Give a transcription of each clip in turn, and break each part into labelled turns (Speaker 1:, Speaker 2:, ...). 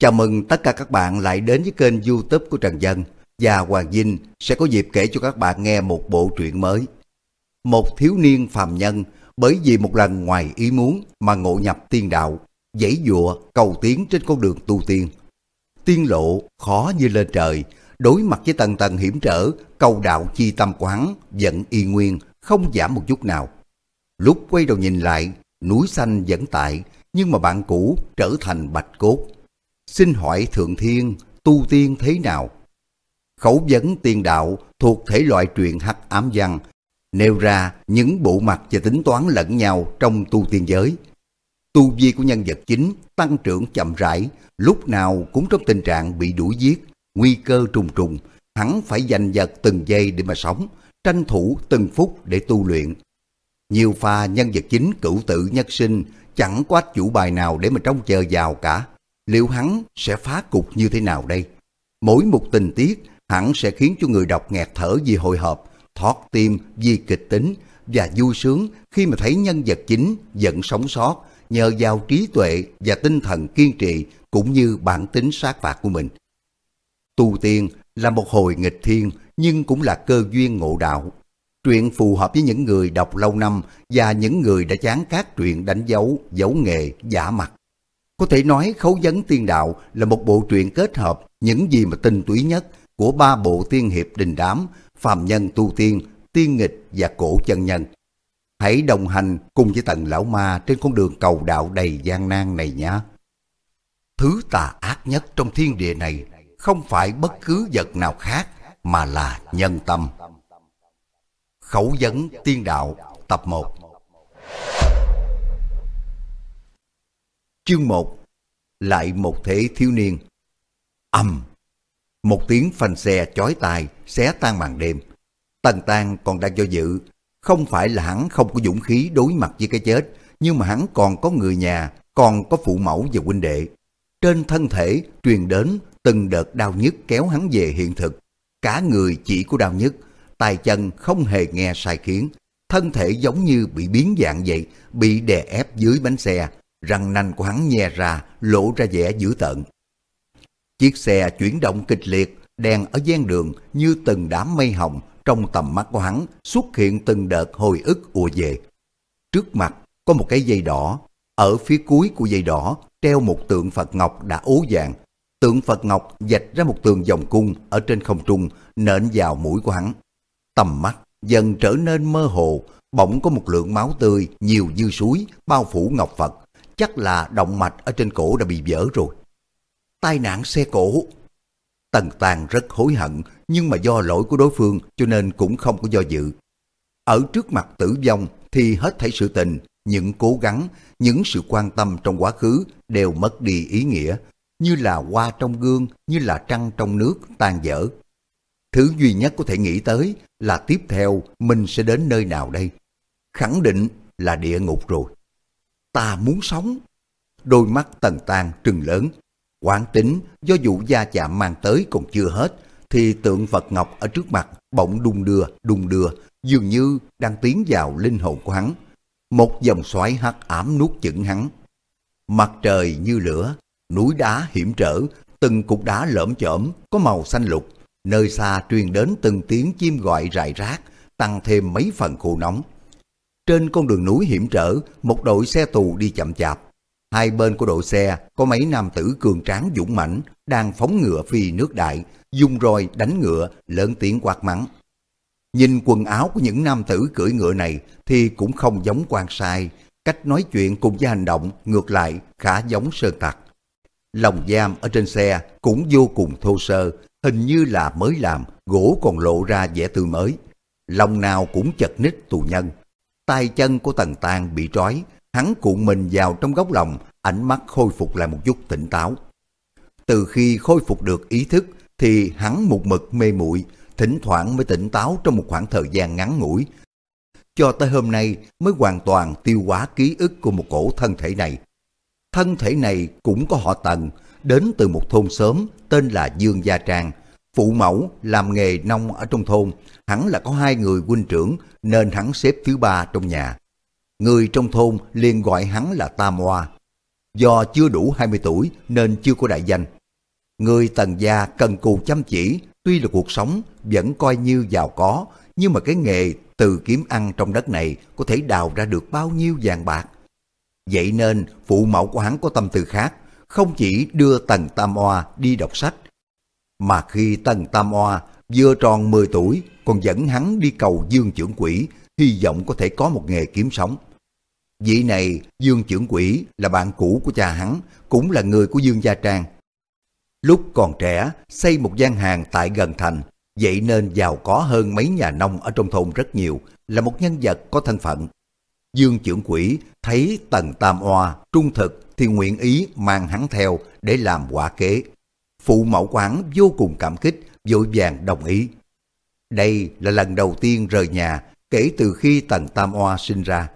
Speaker 1: Chào mừng tất cả các bạn lại đến với kênh youtube của Trần Dân và Hoàng Vinh sẽ có dịp kể cho các bạn nghe một bộ truyện mới. Một thiếu niên phàm nhân bởi vì một lần ngoài ý muốn mà ngộ nhập tiên đạo, dãy dụa cầu tiến trên con đường tu tiên. Tiên lộ khó như lên trời, đối mặt với tầng tầng hiểm trở, cầu đạo chi tâm quán vẫn y nguyên, không giảm một chút nào. Lúc quay đầu nhìn lại, núi xanh vẫn tại, nhưng mà bạn cũ trở thành bạch cốt Xin hỏi Thượng Thiên, tu tiên thế nào? Khẩu vấn tiên đạo thuộc thể loại truyện hắc ám văn, nêu ra những bộ mặt và tính toán lẫn nhau trong tu tiên giới. Tu vi của nhân vật chính tăng trưởng chậm rãi, lúc nào cũng trong tình trạng bị đuổi giết, nguy cơ trùng trùng, hắn phải giành giật từng giây để mà sống, tranh thủ từng phút để tu luyện. Nhiều pha nhân vật chính cửu tự nhất sinh, chẳng có ách chủ bài nào để mà trông chờ vào cả liệu hắn sẽ phá cục như thế nào đây? Mỗi một tình tiết hẳn sẽ khiến cho người đọc nghẹt thở vì hồi hộp, thoát tim vì kịch tính và vui sướng khi mà thấy nhân vật chính vẫn sống sót nhờ vào trí tuệ và tinh thần kiên trì cũng như bản tính sát phạt của mình. Tu tiên là một hồi nghịch thiên nhưng cũng là cơ duyên ngộ đạo. Truyện phù hợp với những người đọc lâu năm và những người đã chán các truyện đánh dấu, dấu nghề, giả mặt. Có thể nói Khấu Vấn Tiên Đạo là một bộ truyện kết hợp những gì mà tinh túy nhất của ba bộ tiên hiệp đình đám, phàm nhân tu tiên, tiên nghịch và cổ chân nhân. Hãy đồng hành cùng với tầng lão ma trên con đường cầu đạo đầy gian nan này nhé. Thứ tà ác nhất trong thiên địa này không phải bất cứ vật nào khác mà là nhân tâm. Khẩu vấn tiên đạo tập 1 Chương 1 Lại một thế thiếu niên Âm Một tiếng phanh xe chói tai xé tan màn đêm. Tần Tan còn đang do dự. Không phải là hắn không có dũng khí đối mặt với cái chết, nhưng mà hắn còn có người nhà, còn có phụ mẫu và huynh đệ. Trên thân thể truyền đến từng đợt đau nhức kéo hắn về hiện thực. Cả người chỉ của đau nhức, tay chân không hề nghe sai khiến. Thân thể giống như bị biến dạng vậy, bị đè ép dưới bánh xe, răng nanh của hắn nhè ra, lộ ra vẻ dữ tợn. Chiếc xe chuyển động kịch liệt, đèn ở gian đường như từng đám mây hồng trong tầm mắt của hắn xuất hiện từng đợt hồi ức ùa về. Trước mặt có một cái dây đỏ, ở phía cuối của dây đỏ treo một tượng Phật Ngọc đã ố vàng. Tượng Phật Ngọc dạch ra một tường vòng cung ở trên không trung nện vào mũi của hắn. Tầm mắt dần trở nên mơ hồ, bỗng có một lượng máu tươi nhiều như suối bao phủ Ngọc Phật chắc là động mạch ở trên cổ đã bị vỡ rồi. Tai nạn xe cổ. Tần tàng rất hối hận, nhưng mà do lỗi của đối phương cho nên cũng không có do dự. Ở trước mặt tử vong thì hết thảy sự tình, những cố gắng, những sự quan tâm trong quá khứ đều mất đi ý nghĩa, như là hoa trong gương, như là trăng trong nước tan dở. Thứ duy nhất có thể nghĩ tới là tiếp theo mình sẽ đến nơi nào đây? Khẳng định là địa ngục rồi ta muốn sống. Đôi mắt tần tan trừng lớn, quán tính do vụ gia chạm mang tới còn chưa hết, thì tượng Phật Ngọc ở trước mặt bỗng đung đưa, đung đưa, dường như đang tiến vào linh hồn của hắn. Một dòng xoáy hắc ám nuốt chửng hắn. Mặt trời như lửa, núi đá hiểm trở, từng cục đá lởm chởm có màu xanh lục, nơi xa truyền đến từng tiếng chim gọi rải rác, tăng thêm mấy phần khô nóng. Trên con đường núi hiểm trở, một đội xe tù đi chậm chạp. Hai bên của đội xe có mấy nam tử cường tráng dũng mãnh đang phóng ngựa phi nước đại, dùng roi đánh ngựa, lớn tiếng quát mắng. Nhìn quần áo của những nam tử cưỡi ngựa này thì cũng không giống quan sai, cách nói chuyện cùng với hành động ngược lại khá giống sơn tặc. Lòng giam ở trên xe cũng vô cùng thô sơ, hình như là mới làm, gỗ còn lộ ra vẻ tươi mới. Lòng nào cũng chật ních tù nhân tay chân của Tần Tàng bị trói, hắn cuộn mình vào trong góc lòng, ánh mắt khôi phục lại một chút tỉnh táo. Từ khi khôi phục được ý thức thì hắn một mực mê muội, thỉnh thoảng mới tỉnh táo trong một khoảng thời gian ngắn ngủi. Cho tới hôm nay mới hoàn toàn tiêu hóa ký ức của một cổ thân thể này. Thân thể này cũng có họ Tần, đến từ một thôn xóm tên là Dương Gia Trang, Phụ mẫu làm nghề nông ở trong thôn, hắn là có hai người huynh trưởng nên hắn xếp thứ ba trong nhà. Người trong thôn liền gọi hắn là Tam Hoa. do chưa đủ 20 tuổi nên chưa có đại danh. Người tần gia cần cù chăm chỉ, tuy là cuộc sống vẫn coi như giàu có, nhưng mà cái nghề từ kiếm ăn trong đất này có thể đào ra được bao nhiêu vàng bạc. Vậy nên phụ mẫu của hắn có tâm tư khác, không chỉ đưa Tần Tam Oa đi đọc sách, mà khi Tần Tam Oa vừa tròn 10 tuổi còn dẫn hắn đi cầu Dương trưởng quỷ, hy vọng có thể có một nghề kiếm sống. Vị này, Dương trưởng quỷ là bạn cũ của cha hắn, cũng là người của Dương Gia Trang. Lúc còn trẻ, xây một gian hàng tại gần thành, vậy nên giàu có hơn mấy nhà nông ở trong thôn rất nhiều, là một nhân vật có thân phận. Dương trưởng quỷ thấy Tần Tam Oa trung thực thì nguyện ý mang hắn theo để làm quả kế. Phụ mẫu quán vô cùng cảm kích, vội vàng đồng ý. Đây là lần đầu tiên rời nhà kể từ khi Tần Tam Oa sinh ra.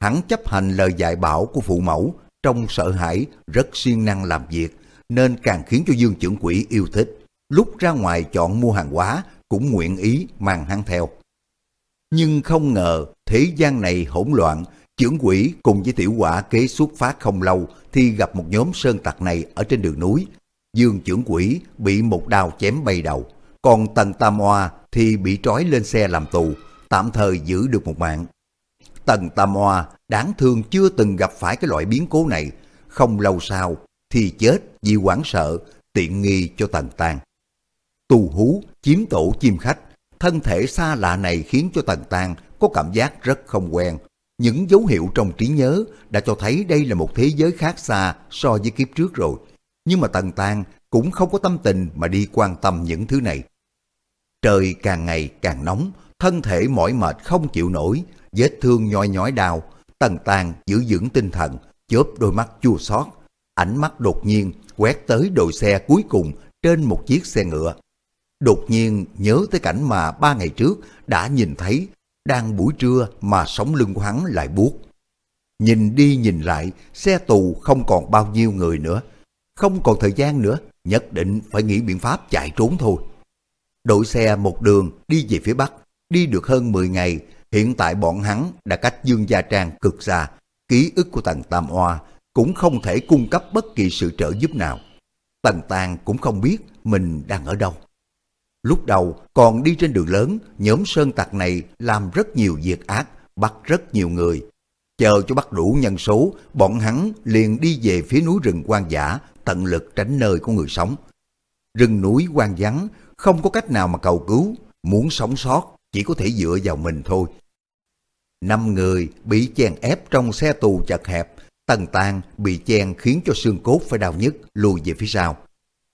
Speaker 1: Hắn chấp hành lời dạy bảo của phụ mẫu, trong sợ hãi, rất siêng năng làm việc, nên càng khiến cho Dương trưởng quỷ yêu thích. Lúc ra ngoài chọn mua hàng hóa, cũng nguyện ý mang hắn theo. Nhưng không ngờ, thế gian này hỗn loạn, trưởng quỷ cùng với tiểu quả kế xuất phát không lâu thì gặp một nhóm sơn tặc này ở trên đường núi. Dương trưởng quỷ bị một đao chém bay đầu, còn Tần Tam Hoa thì bị trói lên xe làm tù, tạm thời giữ được một mạng. Tần Tam Hoa đáng thương chưa từng gặp phải cái loại biến cố này, không lâu sau thì chết vì hoảng sợ, tiện nghi cho Tần tàng. Tù hú chiếm tổ chim khách, thân thể xa lạ này khiến cho Tần tàng có cảm giác rất không quen. Những dấu hiệu trong trí nhớ đã cho thấy đây là một thế giới khác xa so với kiếp trước rồi. Nhưng mà Tần Tang cũng không có tâm tình mà đi quan tâm những thứ này. Trời càng ngày càng nóng, thân thể mỏi mệt không chịu nổi, vết thương nhoi nhói đau, Tần Tang giữ vững tinh thần, chớp đôi mắt chua xót, ánh mắt đột nhiên quét tới đội xe cuối cùng trên một chiếc xe ngựa. Đột nhiên nhớ tới cảnh mà ba ngày trước đã nhìn thấy, đang buổi trưa mà sống lưng của hắn lại buốt. Nhìn đi nhìn lại, xe tù không còn bao nhiêu người nữa. Không còn thời gian nữa, nhất định phải nghĩ biện pháp chạy trốn thôi. Đội xe một đường đi về phía Bắc, đi được hơn 10 ngày, hiện tại bọn hắn đã cách Dương Gia Trang cực xa, ký ức của Tần Tam Hoa cũng không thể cung cấp bất kỳ sự trợ giúp nào. Tần Tàng cũng không biết mình đang ở đâu. Lúc đầu còn đi trên đường lớn, nhóm sơn tặc này làm rất nhiều việc ác, bắt rất nhiều người. Chờ cho bắt đủ nhân số, bọn hắn liền đi về phía núi rừng quan dã, tận lực tránh nơi của người sống. Rừng núi quan vắng, không có cách nào mà cầu cứu, muốn sống sót chỉ có thể dựa vào mình thôi. Năm người bị chèn ép trong xe tù chật hẹp, tần tàn bị chèn khiến cho xương cốt phải đau nhức lùi về phía sau.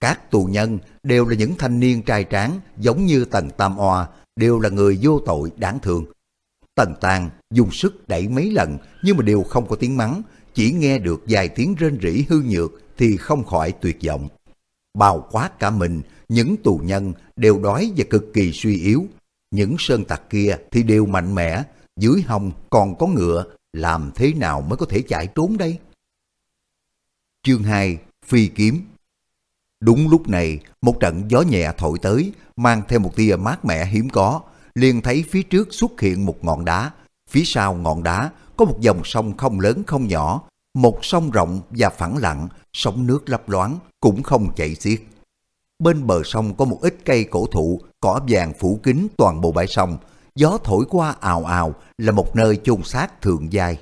Speaker 1: Các tù nhân đều là những thanh niên trai tráng giống như Tần Tam Oa, đều là người vô tội đáng thương. Tần tàng dùng sức đẩy mấy lần nhưng mà đều không có tiếng mắng, chỉ nghe được vài tiếng rên rỉ hư nhược thì không khỏi tuyệt vọng. Bao quát cả mình, những tù nhân đều đói và cực kỳ suy yếu. Những sơn tặc kia thì đều mạnh mẽ, dưới hông còn có ngựa, làm thế nào mới có thể chạy trốn đây? Chương 2 Phi Kiếm Đúng lúc này, một trận gió nhẹ thổi tới, mang theo một tia mát mẻ hiếm có, liền thấy phía trước xuất hiện một ngọn đá. Phía sau ngọn đá có một dòng sông không lớn không nhỏ, một sông rộng và phẳng lặng, sóng nước lấp loáng, cũng không chảy xiết. Bên bờ sông có một ít cây cổ thụ, cỏ vàng phủ kín toàn bộ bãi sông, gió thổi qua ào ào là một nơi chôn xác thượng giai.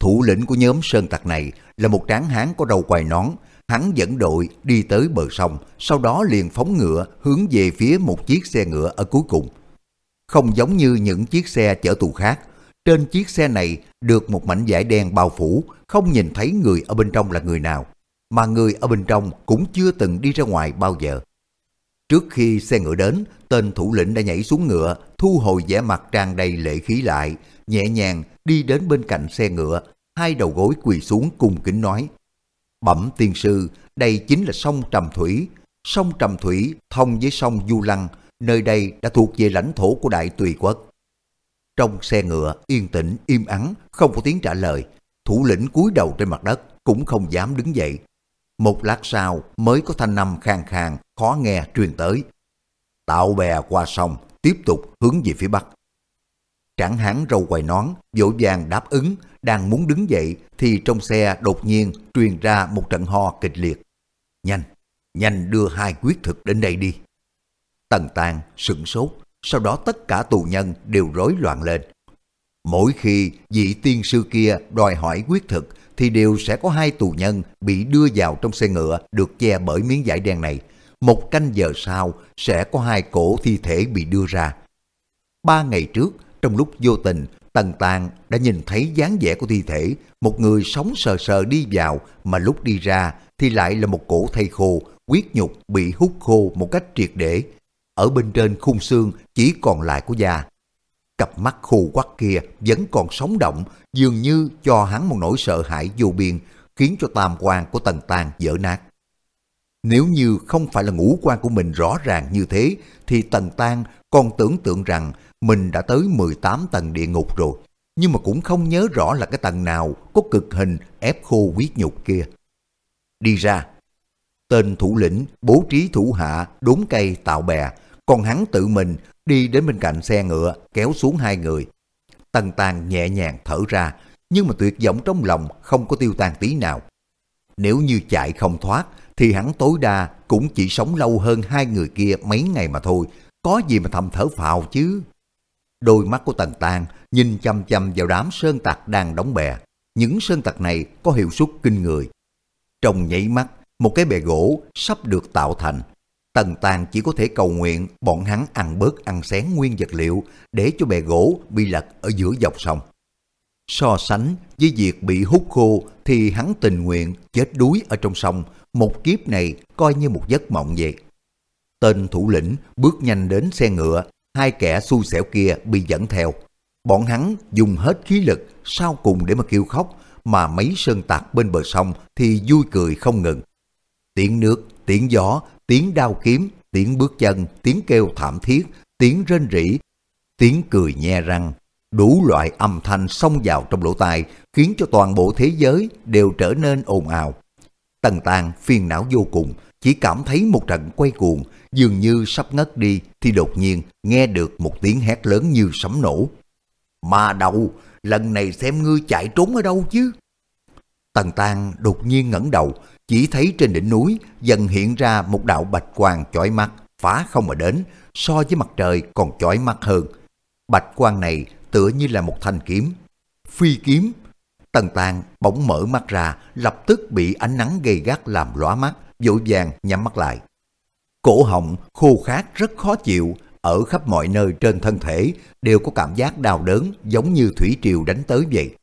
Speaker 1: Thủ lĩnh của nhóm sơn tặc này là một tráng hán có đầu quài nón, hắn dẫn đội đi tới bờ sông, sau đó liền phóng ngựa hướng về phía một chiếc xe ngựa ở cuối cùng. Không giống như những chiếc xe chở tù khác, trên chiếc xe này được một mảnh vải đen bao phủ, không nhìn thấy người ở bên trong là người nào, mà người ở bên trong cũng chưa từng đi ra ngoài bao giờ. Trước khi xe ngựa đến, tên thủ lĩnh đã nhảy xuống ngựa, thu hồi vẻ mặt tràn đầy lệ khí lại, nhẹ nhàng đi đến bên cạnh xe ngựa, hai đầu gối quỳ xuống cùng kính nói. Bẩm tiên sư, đây chính là sông Trầm Thủy. Sông Trầm Thủy thông với sông Du Lăng, nơi đây đã thuộc về lãnh thổ của Đại Tùy Quốc. Trong xe ngựa, yên tĩnh, im ắng, không có tiếng trả lời. Thủ lĩnh cúi đầu trên mặt đất, cũng không dám đứng dậy. Một lát sau mới có thanh âm khang khang, khó nghe truyền tới. Tạo bè qua sông, tiếp tục hướng về phía bắc tráng hán râu quài nón, vội vàng đáp ứng, đang muốn đứng dậy thì trong xe đột nhiên truyền ra một trận ho kịch liệt. Nhanh, nhanh đưa hai quyết thực đến đây đi. Tần Tàng sửng sốt, sau đó tất cả tù nhân đều rối loạn lên. Mỗi khi vị tiên sư kia đòi hỏi quyết thực thì đều sẽ có hai tù nhân bị đưa vào trong xe ngựa được che bởi miếng vải đen này. Một canh giờ sau sẽ có hai cổ thi thể bị đưa ra. Ba ngày trước, trong lúc vô tình, Tần Tàng đã nhìn thấy dáng vẻ của thi thể, một người sống sờ sờ đi vào mà lúc đi ra thì lại là một cổ thây khô, quyết nhục bị hút khô một cách triệt để. Ở bên trên khung xương chỉ còn lại của da. Cặp mắt khô quắc kia vẫn còn sống động, dường như cho hắn một nỗi sợ hãi vô biên, khiến cho tam quan của Tần Tàng dở nát. Nếu như không phải là ngũ quan của mình rõ ràng như thế, thì Tần Tang còn tưởng tượng rằng mình đã tới 18 tầng địa ngục rồi, nhưng mà cũng không nhớ rõ là cái tầng nào có cực hình ép khô huyết nhục kia. Đi ra, tên thủ lĩnh bố trí thủ hạ đốn cây tạo bè, còn hắn tự mình đi đến bên cạnh xe ngựa kéo xuống hai người. Tần tàn nhẹ nhàng thở ra, nhưng mà tuyệt vọng trong lòng không có tiêu tan tí nào. Nếu như chạy không thoát, thì hắn tối đa cũng chỉ sống lâu hơn hai người kia mấy ngày mà thôi, có gì mà thầm thở phào chứ. Đôi mắt của Tần Tang nhìn chăm chăm vào đám sơn tặc đang đóng bè. Những sơn tặc này có hiệu suất kinh người. Trong nháy mắt, một cái bè gỗ sắp được tạo thành. Tần Tang chỉ có thể cầu nguyện bọn hắn ăn bớt ăn xén nguyên vật liệu để cho bè gỗ bị lật ở giữa dòng sông. So sánh với việc bị hút khô thì hắn tình nguyện chết đuối ở trong sông, một kiếp này coi như một giấc mộng vậy. Tên thủ lĩnh bước nhanh đến xe ngựa, hai kẻ xui xẻo kia bị dẫn theo. Bọn hắn dùng hết khí lực sau cùng để mà kêu khóc, mà mấy sơn tặc bên bờ sông thì vui cười không ngừng. Tiếng nước, tiếng gió, tiếng đao kiếm, tiếng bước chân, tiếng kêu thảm thiết, tiếng rên rỉ, tiếng cười nhe răng, đủ loại âm thanh xông vào trong lỗ tai khiến cho toàn bộ thế giới đều trở nên ồn ào. Tần tàn phiền não vô cùng, chỉ cảm thấy một trận quay cuồng, dường như sắp ngất đi thì đột nhiên nghe được một tiếng hét lớn như sấm nổ. Mà đầu, lần này xem ngươi chạy trốn ở đâu chứ? Tần Tang đột nhiên ngẩng đầu, chỉ thấy trên đỉnh núi dần hiện ra một đạo bạch quang chói mắt, phá không mà đến, so với mặt trời còn chói mắt hơn. Bạch quang này tựa như là một thanh kiếm. Phi kiếm. Tần Tang bỗng mở mắt ra, lập tức bị ánh nắng gay gắt làm lóa mắt, vội vàng nhắm mắt lại. Cổ họng khô khát rất khó chịu, ở khắp mọi nơi trên thân thể đều có cảm giác đau đớn giống như thủy triều đánh tới vậy.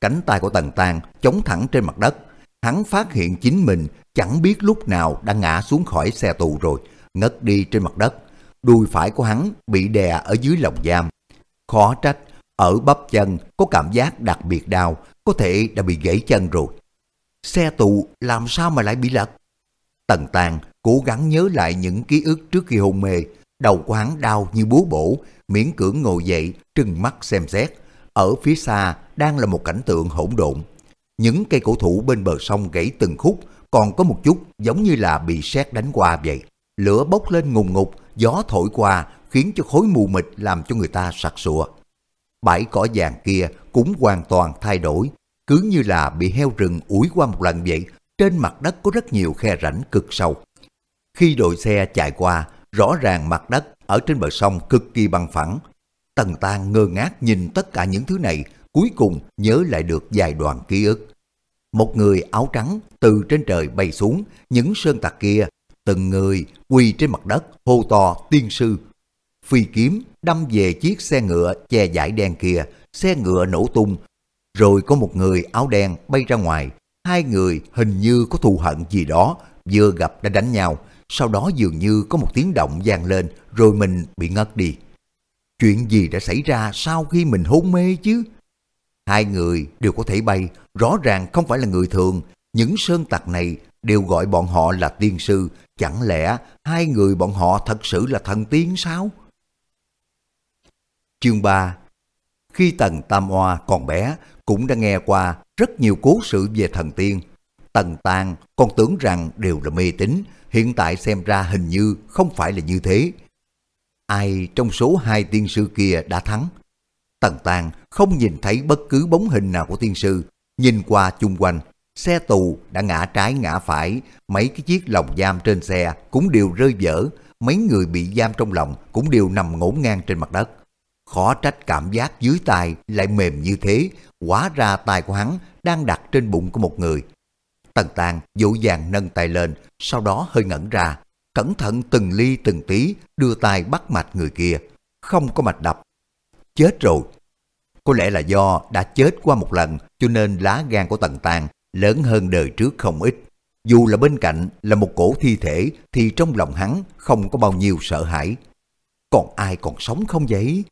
Speaker 1: Cánh tay của Tần tàng chống thẳng trên mặt đất, hắn phát hiện chính mình chẳng biết lúc nào đã ngã xuống khỏi xe tù rồi, ngất đi trên mặt đất. Đùi phải của hắn bị đè ở dưới lồng giam. Khó trách, ở bắp chân có cảm giác đặc biệt đau, có thể đã bị gãy chân rồi. Xe tù làm sao mà lại bị lật? Tần Tàng cố gắng nhớ lại những ký ức trước khi hôn mê, đầu của hắn đau như búa bổ, miễn cưỡng ngồi dậy, trừng mắt xem xét. Ở phía xa đang là một cảnh tượng hỗn độn. Những cây cổ thụ bên bờ sông gãy từng khúc, còn có một chút giống như là bị sét đánh qua vậy. Lửa bốc lên ngùng ngục, gió thổi qua khiến cho khối mù mịt làm cho người ta sặc sụa. Bãi cỏ vàng kia cũng hoàn toàn thay đổi, cứ như là bị heo rừng ủi qua một lần vậy. Trên mặt đất có rất nhiều khe rãnh cực sâu. Khi đội xe chạy qua, rõ ràng mặt đất ở trên bờ sông cực kỳ bằng phẳng. Tần Tan ngơ ngác nhìn tất cả những thứ này, cuối cùng nhớ lại được vài đoạn ký ức. Một người áo trắng từ trên trời bay xuống, những sơn tặc kia, từng người quỳ trên mặt đất, hô to tiên sư. Phi kiếm đâm về chiếc xe ngựa che giải đen kia, xe ngựa nổ tung. Rồi có một người áo đen bay ra ngoài, hai người hình như có thù hận gì đó, vừa gặp đã đánh nhau, sau đó dường như có một tiếng động vang lên rồi mình bị ngất đi. Chuyện gì đã xảy ra sau khi mình hôn mê chứ? Hai người đều có thể bay, rõ ràng không phải là người thường. Những sơn tặc này đều gọi bọn họ là tiên sư. Chẳng lẽ hai người bọn họ thật sự là thần tiên sao? Chương 3 Khi Tần Tam Hoa còn bé, cũng đã nghe qua rất nhiều cố sự về thần tiên. Tần Tàng còn tưởng rằng đều là mê tín, hiện tại xem ra hình như không phải là như thế. Ai trong số hai tiên sư kia đã thắng? Tần Tàng không nhìn thấy bất cứ bóng hình nào của tiên sư, nhìn qua chung quanh, xe tù đã ngã trái ngã phải, mấy cái chiếc lồng giam trên xe cũng đều rơi vỡ, mấy người bị giam trong lòng cũng đều nằm ngổn ngang trên mặt đất. Khó trách cảm giác dưới tay lại mềm như thế, quá ra tay của hắn đang đặt trên bụng của một người. Tần Tàng dỗ dàng nâng tay lên, sau đó hơi ngẩn ra, cẩn thận từng ly từng tí đưa tay bắt mạch người kia, không có mạch đập. Chết rồi. Có lẽ là do đã chết qua một lần cho nên lá gan của Tần Tàng lớn hơn đời trước không ít. Dù là bên cạnh là một cổ thi thể thì trong lòng hắn không có bao nhiêu sợ hãi. Còn ai còn sống không vậy?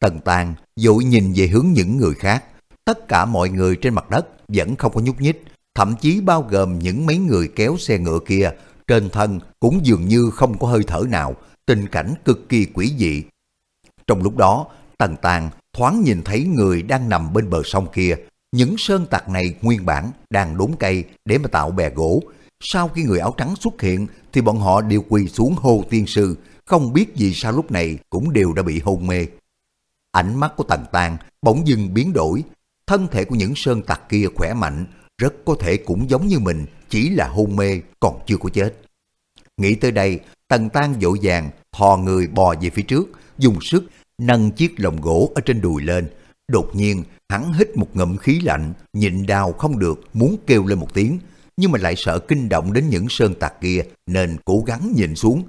Speaker 1: Tần Tàng dội nhìn về hướng những người khác. Tất cả mọi người trên mặt đất vẫn không có nhúc nhích, thậm chí bao gồm những mấy người kéo xe ngựa kia, trên thân cũng dường như không có hơi thở nào, tình cảnh cực kỳ quỷ dị. Trong lúc đó, Tần Tàng thoáng nhìn thấy người đang nằm bên bờ sông kia, những sơn tặc này nguyên bản đang đốn cây để mà tạo bè gỗ. Sau khi người áo trắng xuất hiện thì bọn họ đều quỳ xuống hô tiên sư, không biết gì sao lúc này cũng đều đã bị hôn mê. Ánh mắt của Tần Tàng bỗng dưng biến đổi, thân thể của những sơn tặc kia khỏe mạnh, rất có thể cũng giống như mình, chỉ là hôn mê còn chưa có chết. Nghĩ tới đây, Tần Tang dội vàng thò người bò về phía trước, dùng sức nâng chiếc lồng gỗ ở trên đùi lên. Đột nhiên, hắn hít một ngụm khí lạnh, nhịn đau không được, muốn kêu lên một tiếng, nhưng mà lại sợ kinh động đến những sơn tặc kia nên cố gắng nhìn xuống.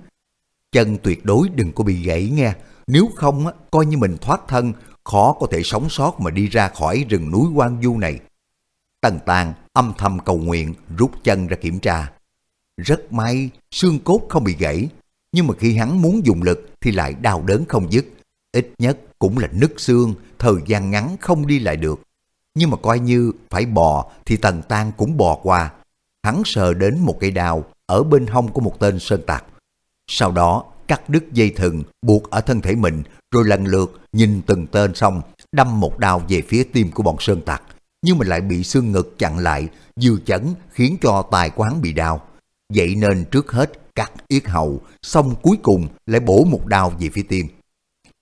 Speaker 1: Chân tuyệt đối đừng có bị gãy nghe, nếu không coi như mình thoát thân, khó có thể sống sót mà đi ra khỏi rừng núi quan du này. Tần Tàng âm thầm cầu nguyện rút chân ra kiểm tra. Rất may, xương cốt không bị gãy, nhưng mà khi hắn muốn dùng lực thì lại đau đớn không dứt. Ít nhất cũng là nứt xương, thời gian ngắn không đi lại được. Nhưng mà coi như phải bò thì Tần tàng cũng bò qua. Hắn sờ đến một cây đào ở bên hông của một tên sơn tặc. Sau đó cắt đứt dây thừng, buộc ở thân thể mình, rồi lần lượt nhìn từng tên xong, đâm một đao về phía tim của bọn sơn tặc nhưng mà lại bị xương ngực chặn lại, dư chấn khiến cho tài quán bị đau. Vậy nên trước hết cắt yết hầu, xong cuối cùng lại bổ một đao về phía tim.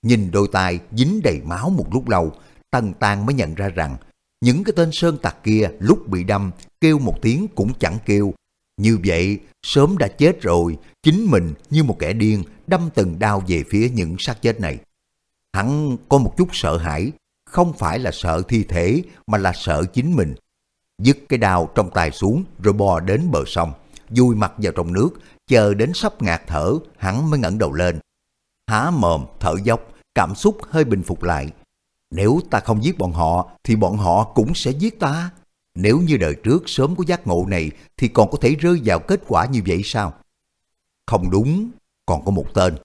Speaker 1: Nhìn đôi tay dính đầy máu một lúc lâu, tần tàng mới nhận ra rằng, những cái tên sơn tặc kia lúc bị đâm, kêu một tiếng cũng chẳng kêu. Như vậy sớm đã chết rồi chính mình như một kẻ điên đâm từng đao về phía những xác chết này. Hắn có một chút sợ hãi, không phải là sợ thi thể mà là sợ chính mình. Dứt cái đao trong tay xuống rồi bò đến bờ sông, vui mặt vào trong nước, chờ đến sắp ngạt thở, hắn mới ngẩng đầu lên. Há mồm, thở dốc, cảm xúc hơi bình phục lại. Nếu ta không giết bọn họ, thì bọn họ cũng sẽ giết ta. Nếu như đời trước sớm có giác ngộ này, thì còn có thể rơi vào kết quả như vậy sao? Không đúng, còn có một tên.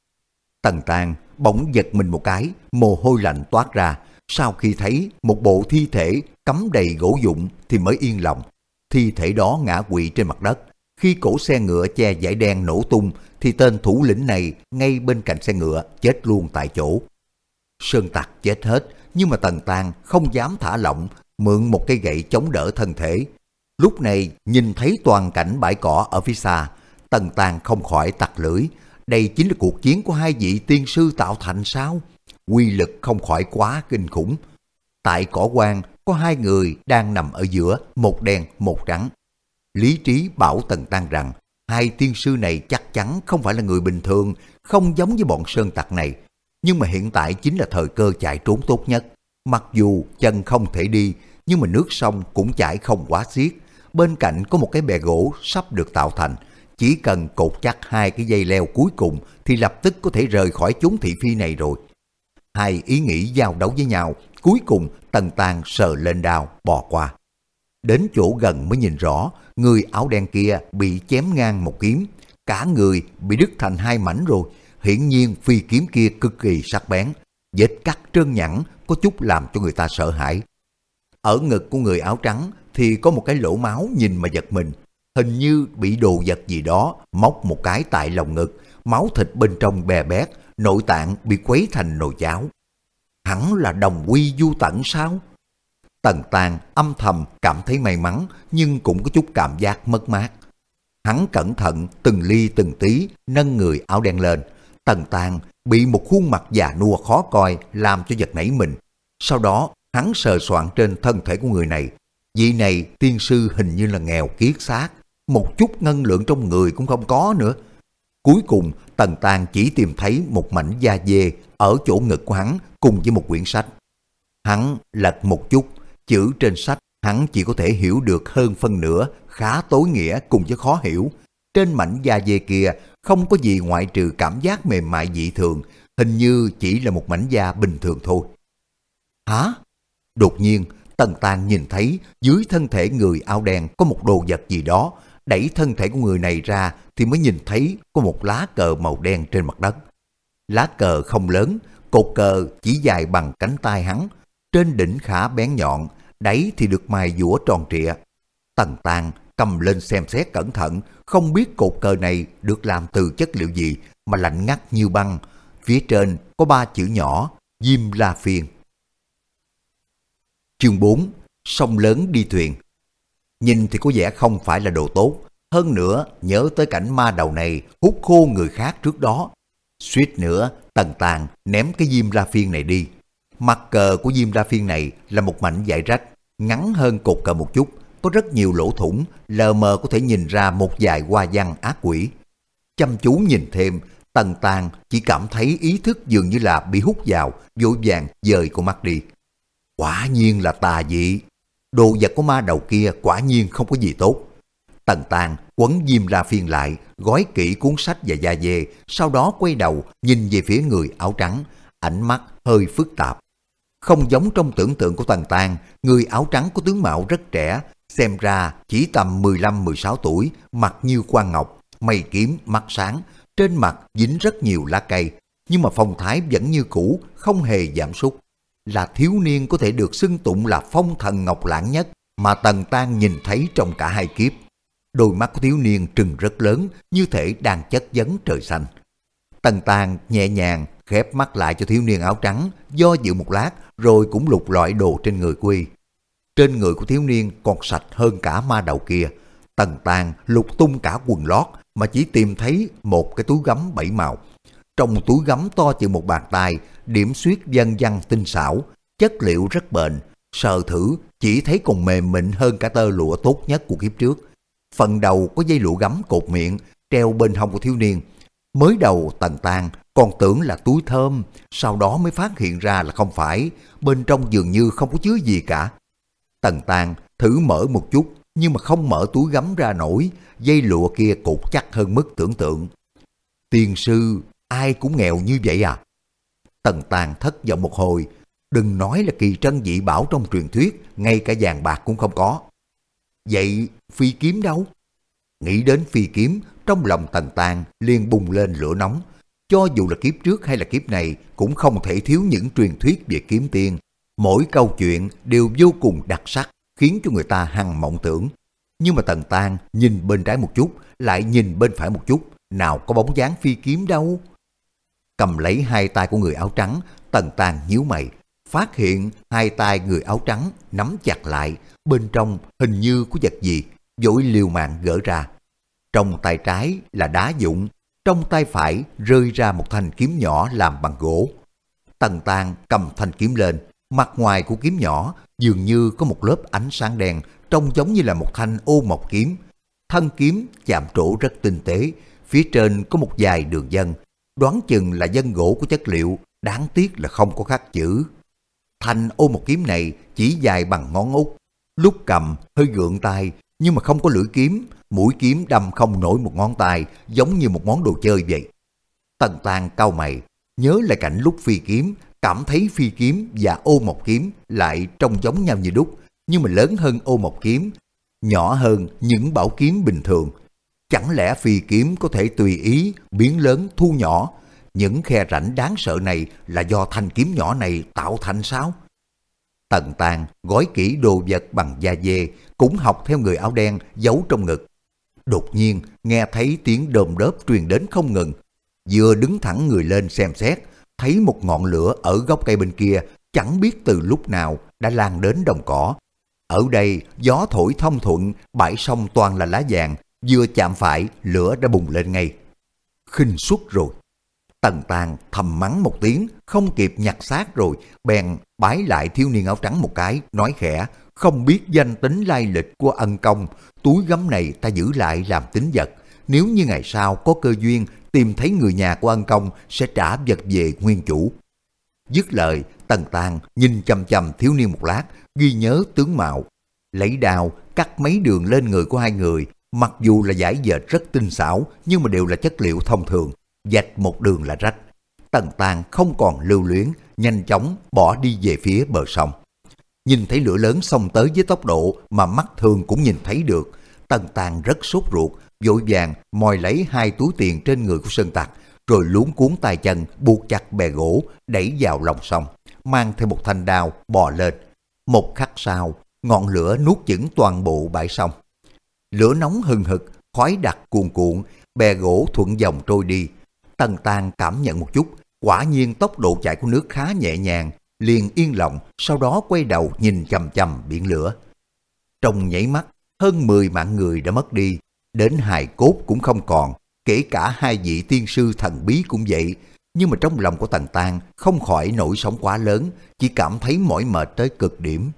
Speaker 1: Tần Tàng bỗng giật mình một cái, mồ hôi lạnh toát ra. Sau khi thấy một bộ thi thể cắm đầy gỗ dụng thì mới yên lòng. Thi thể đó ngã quỵ trên mặt đất. Khi cổ xe ngựa che giải đen nổ tung thì tên thủ lĩnh này ngay bên cạnh xe ngựa chết luôn tại chỗ. Sơn tặc chết hết nhưng mà Tần Tàng không dám thả lỏng mượn một cây gậy chống đỡ thân thể. Lúc này nhìn thấy toàn cảnh bãi cỏ ở phía xa, Tần Tàng không khỏi tặc lưỡi, đây chính là cuộc chiến của hai vị tiên sư tạo thành sao? Quy lực không khỏi quá kinh khủng. Tại cỏ quan có hai người đang nằm ở giữa, một đen, một trắng. Lý trí bảo Tần Tăng rằng hai tiên sư này chắc chắn không phải là người bình thường, không giống với bọn sơn tặc này. Nhưng mà hiện tại chính là thời cơ chạy trốn tốt nhất. Mặc dù chân không thể đi, nhưng mà nước sông cũng chảy không quá xiết. Bên cạnh có một cái bè gỗ sắp được tạo thành, chỉ cần cột chắc hai cái dây leo cuối cùng thì lập tức có thể rời khỏi chốn thị phi này rồi. Hai ý nghĩ giao đấu với nhau, cuối cùng Tần Tàng sờ lên đao, bò qua. Đến chỗ gần mới nhìn rõ, người áo đen kia bị chém ngang một kiếm, cả người bị đứt thành hai mảnh rồi. Hiển nhiên phi kiếm kia cực kỳ sắc bén, vết cắt trơn nhẵn có chút làm cho người ta sợ hãi. Ở ngực của người áo trắng thì có một cái lỗ máu nhìn mà giật mình, hình như bị đồ vật gì đó móc một cái tại lòng ngực, máu thịt bên trong bè bét, nội tạng bị quấy thành nồi cháo. Hắn là đồng quy du tận sao? Tần Tàng âm thầm cảm thấy may mắn nhưng cũng có chút cảm giác mất mát. Hắn cẩn thận từng ly từng tí nâng người áo đen lên. Tần Tàng bị một khuôn mặt già nua khó coi làm cho giật nảy mình. Sau đó, hắn sờ soạn trên thân thể của người này. Vị này tiên sư hình như là nghèo kiết xác, một chút ngân lượng trong người cũng không có nữa. Cuối cùng, Tần Tàng chỉ tìm thấy một mảnh da dê ở chỗ ngực của hắn cùng với một quyển sách. Hắn lật một chút, chữ trên sách hắn chỉ có thể hiểu được hơn phân nửa, khá tối nghĩa cùng với khó hiểu. Trên mảnh da dê kia không có gì ngoại trừ cảm giác mềm mại dị thường, hình như chỉ là một mảnh da bình thường thôi. Hả? Đột nhiên, Tần Tàng nhìn thấy dưới thân thể người áo đen có một đồ vật gì đó, đẩy thân thể của người này ra thì mới nhìn thấy có một lá cờ màu đen trên mặt đất. Lá cờ không lớn, cột cờ chỉ dài bằng cánh tay hắn, trên đỉnh khá bén nhọn, đáy thì được mài dũa tròn trịa. Tần Tàng cầm lên xem xét cẩn thận, không biết cột cờ này được làm từ chất liệu gì mà lạnh ngắt như băng. Phía trên có ba chữ nhỏ, Diêm La phiền Chương 4 Sông lớn đi thuyền Nhìn thì có vẻ không phải là đồ tốt, hơn nữa nhớ tới cảnh ma đầu này hút khô người khác trước đó. Suýt nữa, tần tàn ném cái diêm la phiên này đi. Mặt cờ của diêm la phiên này là một mảnh dải rách, ngắn hơn cột cờ một chút, có rất nhiều lỗ thủng, lờ mờ có thể nhìn ra một vài hoa văn ác quỷ. Chăm chú nhìn thêm, tần tàn chỉ cảm thấy ý thức dường như là bị hút vào, vội vàng dời con mắt đi. Quả nhiên là tà dị. Đồ vật của ma đầu kia quả nhiên không có gì tốt. Tần tàng quấn diêm la phiên lại, gói kỹ cuốn sách và da dê, sau đó quay đầu nhìn về phía người áo trắng, ánh mắt hơi phức tạp. Không giống trong tưởng tượng của Tần tàng người áo trắng có tướng mạo rất trẻ, xem ra chỉ tầm 15-16 tuổi, mặt như quan ngọc, mày kiếm, mắt sáng, trên mặt dính rất nhiều lá cây, nhưng mà phong thái vẫn như cũ, không hề giảm sút. Là thiếu niên có thể được xưng tụng là phong thần ngọc lãng nhất mà Tần Tan nhìn thấy trong cả hai kiếp. Đôi mắt của thiếu niên trừng rất lớn, như thể đang chất vấn trời xanh. Tần Tàn nhẹ nhàng khép mắt lại cho thiếu niên áo trắng, do dự một lát rồi cũng lục loại đồ trên người quy. Trên người của thiếu niên còn sạch hơn cả ma đầu kia. Tần Tàn lục tung cả quần lót mà chỉ tìm thấy một cái túi gấm bảy màu. Trong túi gấm to chừng một bàn tay, điểm suyết dân văn tinh xảo, chất liệu rất bền. Sờ thử chỉ thấy còn mềm mịn hơn cả tơ lụa tốt nhất của kiếp trước. Phần đầu có dây lụa gấm cột miệng, treo bên hông của thiếu niên. Mới đầu tần tàn còn tưởng là túi thơm, sau đó mới phát hiện ra là không phải, bên trong dường như không có chứa gì cả. Tần tàn thử mở một chút, nhưng mà không mở túi gấm ra nổi, dây lụa kia cột chắc hơn mức tưởng tượng. Tiền sư, ai cũng nghèo như vậy à? Tần Tàng thất vọng một hồi, đừng nói là kỳ trân dị bảo trong truyền thuyết, ngay cả vàng bạc cũng không có. Vậy phi kiếm đâu? Nghĩ đến phi kiếm, trong lòng tần Tàng liền bùng lên lửa nóng. Cho dù là kiếp trước hay là kiếp này, cũng không thể thiếu những truyền thuyết về kiếm tiên. Mỗi câu chuyện đều vô cùng đặc sắc, khiến cho người ta hằng mộng tưởng. Nhưng mà tần Tàng nhìn bên trái một chút, lại nhìn bên phải một chút, nào có bóng dáng phi kiếm đâu. Cầm lấy hai tay của người áo trắng, tần tàn nhíu mày, phát hiện hai tay người áo trắng nắm chặt lại, bên trong hình như có vật gì, dội liều mạng gỡ ra. Trong tay trái là đá dụng, trong tay phải rơi ra một thanh kiếm nhỏ làm bằng gỗ. Tần Tàn cầm thanh kiếm lên, mặt ngoài của kiếm nhỏ dường như có một lớp ánh sáng đen, trông giống như là một thanh ô mộc kiếm. Thân kiếm chạm trổ rất tinh tế, phía trên có một vài đường dân, đoán chừng là dân gỗ của chất liệu, đáng tiếc là không có khắc chữ. Thanh ô một kiếm này chỉ dài bằng ngón út, lúc cầm hơi gượng tay nhưng mà không có lưỡi kiếm, mũi kiếm đâm không nổi một ngón tay giống như một món đồ chơi vậy. Tần Tàng cau mày, nhớ lại cảnh lúc phi kiếm, cảm thấy phi kiếm và ô một kiếm lại trông giống nhau như đúc, nhưng mà lớn hơn ô một kiếm, nhỏ hơn những bảo kiếm bình thường. Chẳng lẽ phi kiếm có thể tùy ý biến lớn thu nhỏ, những khe rãnh đáng sợ này là do thanh kiếm nhỏ này tạo thành sao? Tần tàng gói kỹ đồ vật bằng da dê, cũng học theo người áo đen giấu trong ngực. Đột nhiên nghe thấy tiếng đồm đớp truyền đến không ngừng. Vừa đứng thẳng người lên xem xét, thấy một ngọn lửa ở gốc cây bên kia chẳng biết từ lúc nào đã lan đến đồng cỏ. Ở đây gió thổi thông thuận, bãi sông toàn là lá vàng, vừa chạm phải lửa đã bùng lên ngay. khinh suất rồi. Tần Tàng thầm mắng một tiếng, không kịp nhặt xác rồi, bèn bái lại thiếu niên áo trắng một cái, nói khẽ, không biết danh tính lai lịch của ân công, túi gấm này ta giữ lại làm tính vật. Nếu như ngày sau có cơ duyên tìm thấy người nhà của ân công sẽ trả vật về nguyên chủ. Dứt lời, Tần Tàng nhìn chầm chầm thiếu niên một lát, ghi nhớ tướng mạo. Lấy đào, cắt mấy đường lên người của hai người, mặc dù là giải dệt rất tinh xảo nhưng mà đều là chất liệu thông thường, dạch một đường là rách. Tần Tàng không còn lưu luyến, nhanh chóng bỏ đi về phía bờ sông. Nhìn thấy lửa lớn xông tới với tốc độ mà mắt thường cũng nhìn thấy được, Tần Tàng rất sốt ruột, vội vàng moi lấy hai túi tiền trên người của Sơn Tặc, rồi luống cuốn tay chân buộc chặt bè gỗ đẩy vào lòng sông, mang theo một thanh đao bò lên. Một khắc sau, ngọn lửa nuốt chửng toàn bộ bãi sông. Lửa nóng hừng hực, khói đặc cuồn cuộn, bè gỗ thuận dòng trôi đi. Tần Tàng cảm nhận một chút, quả nhiên tốc độ chạy của nước khá nhẹ nhàng, liền yên lòng, sau đó quay đầu nhìn chầm chầm biển lửa. Trong nhảy mắt, hơn 10 mạng người đã mất đi, đến hài cốt cũng không còn, kể cả hai vị tiên sư thần bí cũng vậy. Nhưng mà trong lòng của Tần Tàng không khỏi nổi sóng quá lớn, chỉ cảm thấy mỏi mệt tới cực điểm.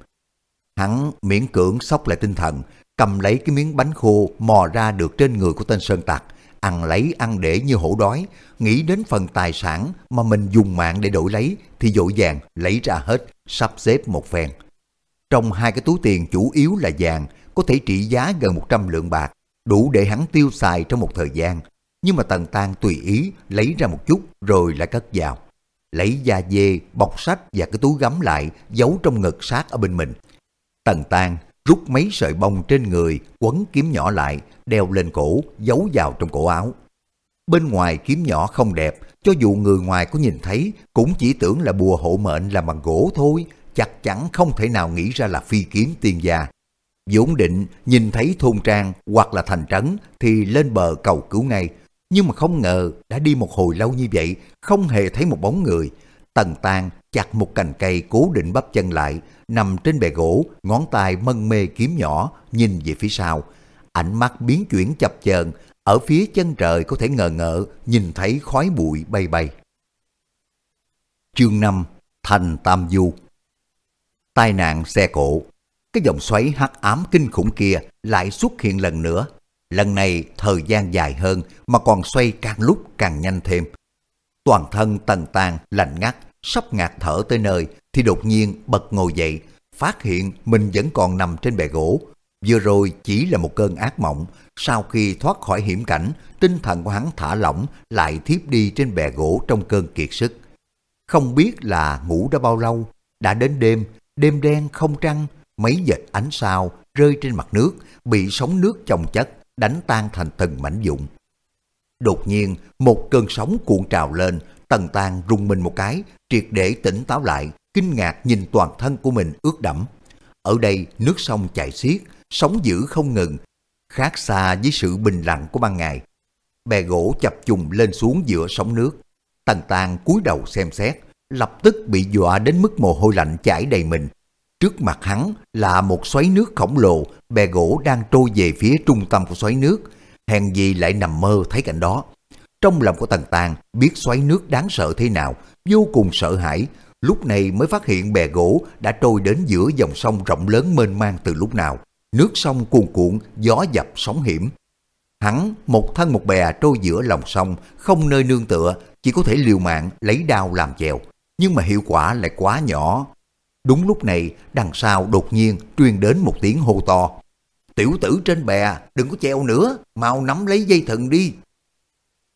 Speaker 1: Hắn miễn cưỡng sốc lại tinh thần, cầm lấy cái miếng bánh khô mò ra được trên người của tên Sơn Tặc, ăn lấy ăn để như hổ đói, nghĩ đến phần tài sản mà mình dùng mạng để đổi lấy thì dội vàng lấy ra hết, sắp xếp một phen. Trong hai cái túi tiền chủ yếu là vàng, có thể trị giá gần 100 lượng bạc, đủ để hắn tiêu xài trong một thời gian. Nhưng mà Tần Tan tùy ý lấy ra một chút rồi lại cất vào. Lấy da dê, bọc sách và cái túi gắm lại, giấu trong ngực sát ở bên mình. Tần Tan rút mấy sợi bông trên người, quấn kiếm nhỏ lại, đeo lên cổ, giấu vào trong cổ áo. Bên ngoài kiếm nhỏ không đẹp, cho dù người ngoài có nhìn thấy, cũng chỉ tưởng là bùa hộ mệnh làm bằng gỗ thôi, chắc chắn không thể nào nghĩ ra là phi kiếm tiên gia. vốn định nhìn thấy thôn trang hoặc là thành trấn thì lên bờ cầu cứu ngay, nhưng mà không ngờ đã đi một hồi lâu như vậy, không hề thấy một bóng người. Tần Tàng chặt một cành cây cố định bắp chân lại, nằm trên bè gỗ, ngón tay mân mê kiếm nhỏ, nhìn về phía sau. Ánh mắt biến chuyển chập chờn, ở phía chân trời có thể ngờ ngợ nhìn thấy khói bụi bay bay. Chương 5 Thành Tam Du Tai nạn xe cộ Cái dòng xoáy hắc ám kinh khủng kia lại xuất hiện lần nữa. Lần này thời gian dài hơn mà còn xoay càng lúc càng nhanh thêm. Toàn thân tần tàn, lạnh ngắt, sắp ngạt thở tới nơi thì đột nhiên bật ngồi dậy, phát hiện mình vẫn còn nằm trên bè gỗ. Vừa rồi chỉ là một cơn ác mộng, sau khi thoát khỏi hiểm cảnh, tinh thần của hắn thả lỏng lại thiếp đi trên bè gỗ trong cơn kiệt sức. Không biết là ngủ đã bao lâu, đã đến đêm, đêm đen không trăng, mấy vệt ánh sao rơi trên mặt nước, bị sóng nước chồng chất, đánh tan thành từng mảnh vụn. Đột nhiên, một cơn sóng cuộn trào lên, tần tàng rung mình một cái, triệt để tỉnh táo lại, kinh ngạc nhìn toàn thân của mình ướt đẫm. Ở đây nước sông chảy xiết, sóng dữ không ngừng, khác xa với sự bình lặng của ban ngày. Bè gỗ chập trùng lên xuống giữa sóng nước. Tần tàng cúi đầu xem xét, lập tức bị dọa đến mức mồ hôi lạnh chảy đầy mình. Trước mặt hắn là một xoáy nước khổng lồ, bè gỗ đang trôi về phía trung tâm của xoáy nước. Hèn gì lại nằm mơ thấy cảnh đó. Trong lòng của Tần tàng biết xoáy nước đáng sợ thế nào, vô cùng sợ hãi, lúc này mới phát hiện bè gỗ đã trôi đến giữa dòng sông rộng lớn mênh mang từ lúc nào. Nước sông cuồn cuộn, gió dập sóng hiểm. Hắn một thân một bè trôi giữa lòng sông, không nơi nương tựa, chỉ có thể liều mạng lấy đao làm chèo. Nhưng mà hiệu quả lại quá nhỏ. Đúng lúc này, đằng sau đột nhiên truyền đến một tiếng hô to. Tiểu tử trên bè, đừng có treo nữa, mau nắm lấy dây thừng đi.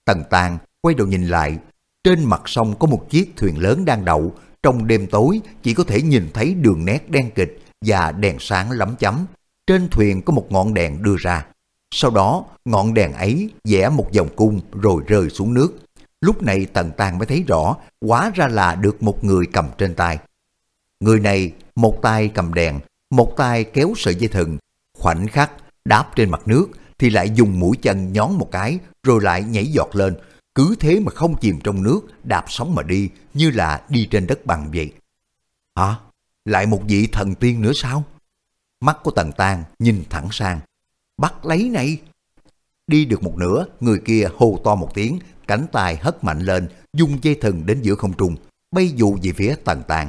Speaker 1: Tần Tàng quay đầu nhìn lại, trên mặt sông có một chiếc thuyền lớn đang đậu, trong đêm tối chỉ có thể nhìn thấy đường nét đen kịch và đèn sáng lắm chấm. Trên thuyền có một ngọn đèn đưa ra. Sau đó, ngọn đèn ấy vẽ một vòng cung rồi rơi xuống nước. Lúc này Tần Tàng mới thấy rõ, hóa ra là được một người cầm trên tay. Người này, một tay cầm đèn, một tay kéo sợi dây thừng. Khoảnh khắc, đáp trên mặt nước, thì lại dùng mũi chân nhón một cái, rồi lại nhảy giọt lên, cứ thế mà không chìm trong nước, đạp sóng mà đi, như là đi trên đất bằng vậy. Hả? Lại một vị thần tiên nữa sao? Mắt của Tần Tàng nhìn thẳng sang. Bắt lấy này! Đi được một nửa, người kia hô to một tiếng, cánh tay hất mạnh lên, dung dây thừng đến giữa không trung, bay dù về phía Tần Tàng.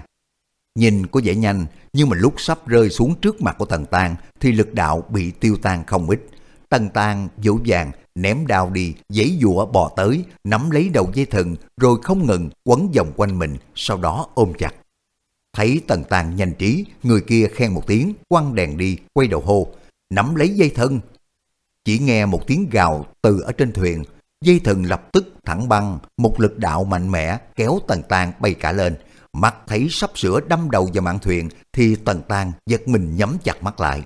Speaker 1: Nhìn có vẻ nhanh, nhưng mà lúc sắp rơi xuống trước mặt của Tần Tàng thì lực đạo bị tiêu tan không ít. Tần Tàng dỗ dàng ném đao đi, giấy dụa bò tới, nắm lấy đầu dây thừng rồi không ngừng quấn vòng quanh mình, sau đó ôm chặt. Thấy Tần Tàng nhanh trí, người kia khen một tiếng, quăng đèn đi, quay đầu hô, nắm lấy dây thừng. Chỉ nghe một tiếng gào từ ở trên thuyền, dây thừng lập tức thẳng băng, một lực đạo mạnh mẽ kéo Tần Tàng bay cả lên. Mắt thấy sắp sửa đâm đầu vào mạng thuyền thì Tần Tàng giật mình nhắm chặt mắt lại.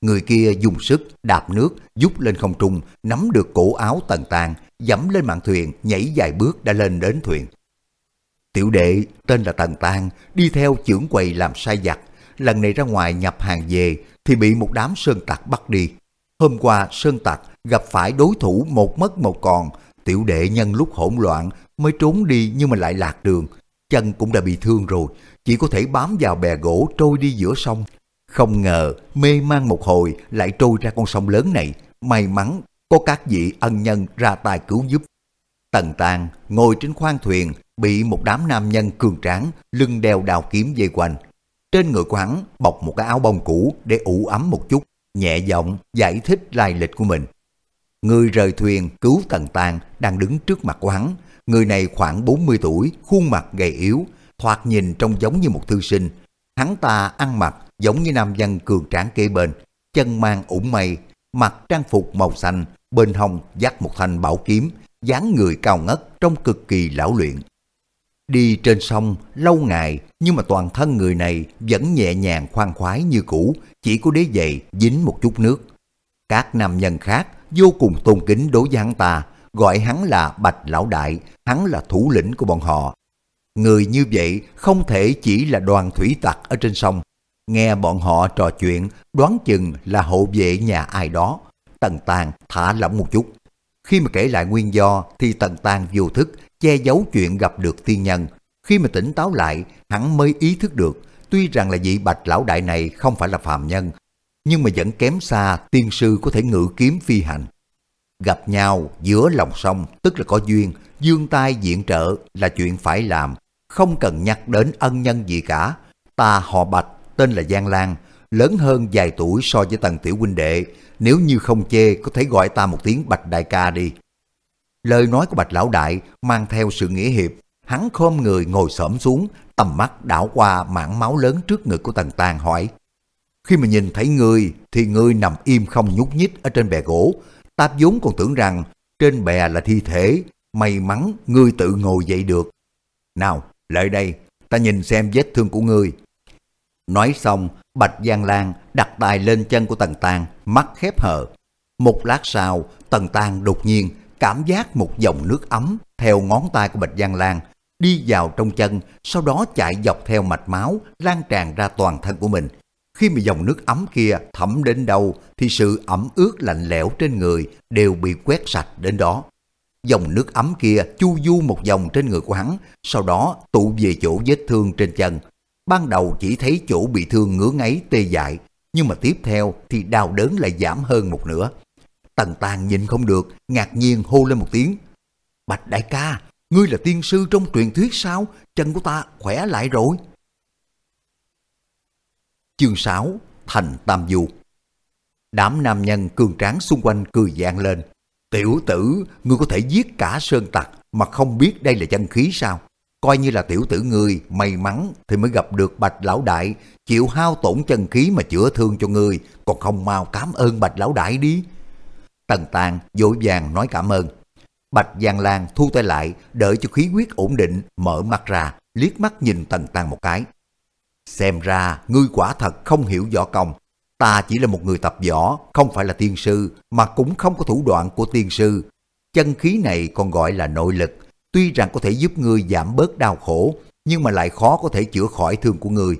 Speaker 1: Người kia dùng sức đạp nước giúp lên không trung, nắm được cổ áo Tần Tàng, dẫm lên mạn thuyền, nhảy vài bước đã lên đến thuyền. Tiểu đệ tên là Tần Tàng, đi theo trưởng quầy làm sai giặt. Lần này ra ngoài nhập hàng về thì bị một đám sơn tặc bắt đi. Hôm qua sơn tặc gặp phải đối thủ một mất một còn. Tiểu đệ nhân lúc hỗn loạn mới trốn đi nhưng mà lại lạc đường. Chân cũng đã bị thương rồi, chỉ có thể bám vào bè gỗ trôi đi giữa sông. Không ngờ mê mang một hồi lại trôi ra con sông lớn này. May mắn có các vị ân nhân ra tay cứu giúp. Tần Tàng ngồi trên khoang thuyền bị một đám nam nhân cường tráng lưng đeo đào kiếm dây quanh. Trên người của hắn bọc một cái áo bông cũ để ủ ấm một chút, nhẹ giọng giải thích lai lịch của mình. Người rời thuyền cứu Tần Tàng đang đứng trước mặt của hắn. Người này khoảng 40 tuổi, khuôn mặt gầy yếu, thoạt nhìn trông giống như một thư sinh. Hắn ta ăn mặc giống như nam dân cường tráng kế bên, chân mang ủng mây, mặc trang phục màu xanh, bên hông dắt một thanh bảo kiếm, dáng người cao ngất trong cực kỳ lão luyện. Đi trên sông lâu ngày nhưng mà toàn thân người này vẫn nhẹ nhàng khoan khoái như cũ, chỉ có đế giày dính một chút nước. Các nam nhân khác vô cùng tôn kính đối với hắn ta, gọi hắn là Bạch Lão Đại, hắn là thủ lĩnh của bọn họ. Người như vậy không thể chỉ là đoàn thủy tặc ở trên sông. Nghe bọn họ trò chuyện, đoán chừng là hộ vệ nhà ai đó. Tần Tàng thả lỏng một chút. Khi mà kể lại nguyên do thì Tần Tàng vô thức che giấu chuyện gặp được tiên nhân. Khi mà tỉnh táo lại, hắn mới ý thức được, tuy rằng là vị bạch lão đại này không phải là phàm nhân, nhưng mà vẫn kém xa tiên sư có thể ngự kiếm phi hành. Gặp nhau giữa lòng sông tức là có duyên, dương tay diện trợ là chuyện phải làm, không cần nhắc đến ân nhân gì cả. Ta họ Bạch, tên là Giang Lan, lớn hơn vài tuổi so với tần tiểu huynh đệ, nếu như không chê có thể gọi ta một tiếng Bạch Đại ca đi. Lời nói của Bạch Lão Đại mang theo sự nghĩa hiệp, hắn khom người ngồi xổm xuống, tầm mắt đảo qua mảng máu lớn trước ngực của Tần Tàn hỏi. Khi mà nhìn thấy ngươi thì ngươi nằm im không nhúc nhích ở trên bè gỗ, ta vốn còn tưởng rằng trên bè là thi thể, may mắn ngươi tự ngồi dậy được. Nào, lại đây, ta nhìn xem vết thương của ngươi. Nói xong, Bạch Giang Lan đặt tay lên chân của Tần Tàng, mắt khép hờ. Một lát sau, Tần Tàng đột nhiên cảm giác một dòng nước ấm theo ngón tay của Bạch Giang Lan đi vào trong chân, sau đó chạy dọc theo mạch máu lan tràn ra toàn thân của mình. Khi mà dòng nước ấm kia thẩm đến đâu thì sự ẩm ướt lạnh lẽo trên người đều bị quét sạch đến đó. Dòng nước ấm kia chu du một vòng trên người của hắn, sau đó tụ về chỗ vết thương trên chân. Ban đầu chỉ thấy chỗ bị thương ngứa ngáy tê dại, nhưng mà tiếp theo thì đau đớn lại giảm hơn một nửa. Tần Tàng nhìn không được, ngạc nhiên hô lên một tiếng. Bạch đại ca, ngươi là tiên sư trong truyền thuyết sao? Chân của ta khỏe lại rồi. Chương 6 Thành Tam Du Đám nam nhân cường tráng xung quanh cười gian lên. Tiểu tử, ngươi có thể giết cả sơn tặc mà không biết đây là chân khí sao? Coi như là tiểu tử ngươi may mắn thì mới gặp được bạch lão đại, chịu hao tổn chân khí mà chữa thương cho ngươi, còn không mau cảm ơn bạch lão đại đi. Tần Tàng dội vàng nói cảm ơn. Bạch Giang Lan thu tay lại, đợi cho khí huyết ổn định, mở mắt ra, liếc mắt nhìn Tần Tàng một cái. Xem ra, ngươi quả thật không hiểu võ công. Ta chỉ là một người tập võ, không phải là tiên sư, mà cũng không có thủ đoạn của tiên sư. Chân khí này còn gọi là nội lực, tuy rằng có thể giúp ngươi giảm bớt đau khổ, nhưng mà lại khó có thể chữa khỏi thương của ngươi.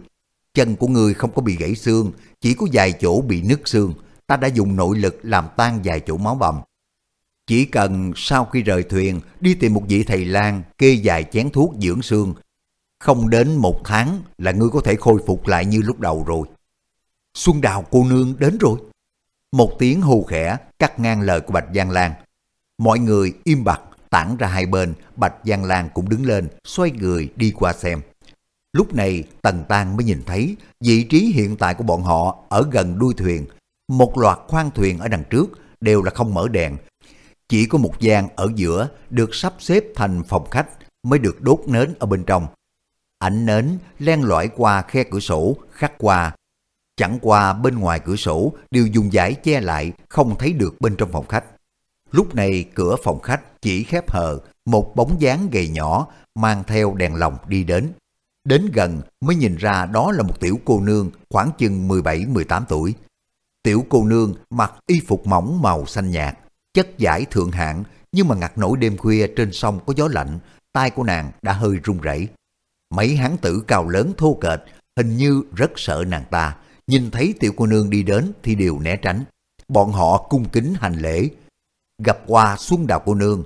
Speaker 1: Chân của ngươi không có bị gãy xương, chỉ có vài chỗ bị nứt xương, ta đã dùng nội lực làm tan vài chỗ máu bầm. Chỉ cần sau khi rời thuyền đi tìm một vị thầy lang kê vài chén thuốc dưỡng xương, không đến một tháng là ngươi có thể khôi phục lại như lúc đầu rồi. Xuân đào cô nương đến rồi. Một tiếng hù khẽ cắt ngang lời của Bạch Giang Lan. Mọi người im bặt, tản ra hai bên, Bạch Giang Lan cũng đứng lên, xoay người đi qua xem. Lúc này Tần Tăng mới nhìn thấy vị trí hiện tại của bọn họ ở gần đuôi thuyền. Một loạt khoang thuyền ở đằng trước đều là không mở đèn. Chỉ có một gian ở giữa được sắp xếp thành phòng khách mới được đốt nến ở bên trong. ảnh nến len lỏi qua khe cửa sổ, khắc qua. Chẳng qua bên ngoài cửa sổ đều dùng giải che lại, không thấy được bên trong phòng khách. Lúc này cửa phòng khách chỉ khép hờ, một bóng dáng gầy nhỏ mang theo đèn lồng đi đến. Đến gần mới nhìn ra đó là một tiểu cô nương khoảng chừng 17-18 tuổi. Tiểu cô nương mặc y phục mỏng màu xanh nhạt, chất giải thượng hạng nhưng mà ngặt nổi đêm khuya trên sông có gió lạnh, tay của nàng đã hơi run rẩy. Mấy hán tử cao lớn thô kệch, hình như rất sợ nàng ta, nhìn thấy tiểu cô nương đi đến thì đều né tránh. Bọn họ cung kính hành lễ. Gặp qua Xuân Đào cô nương.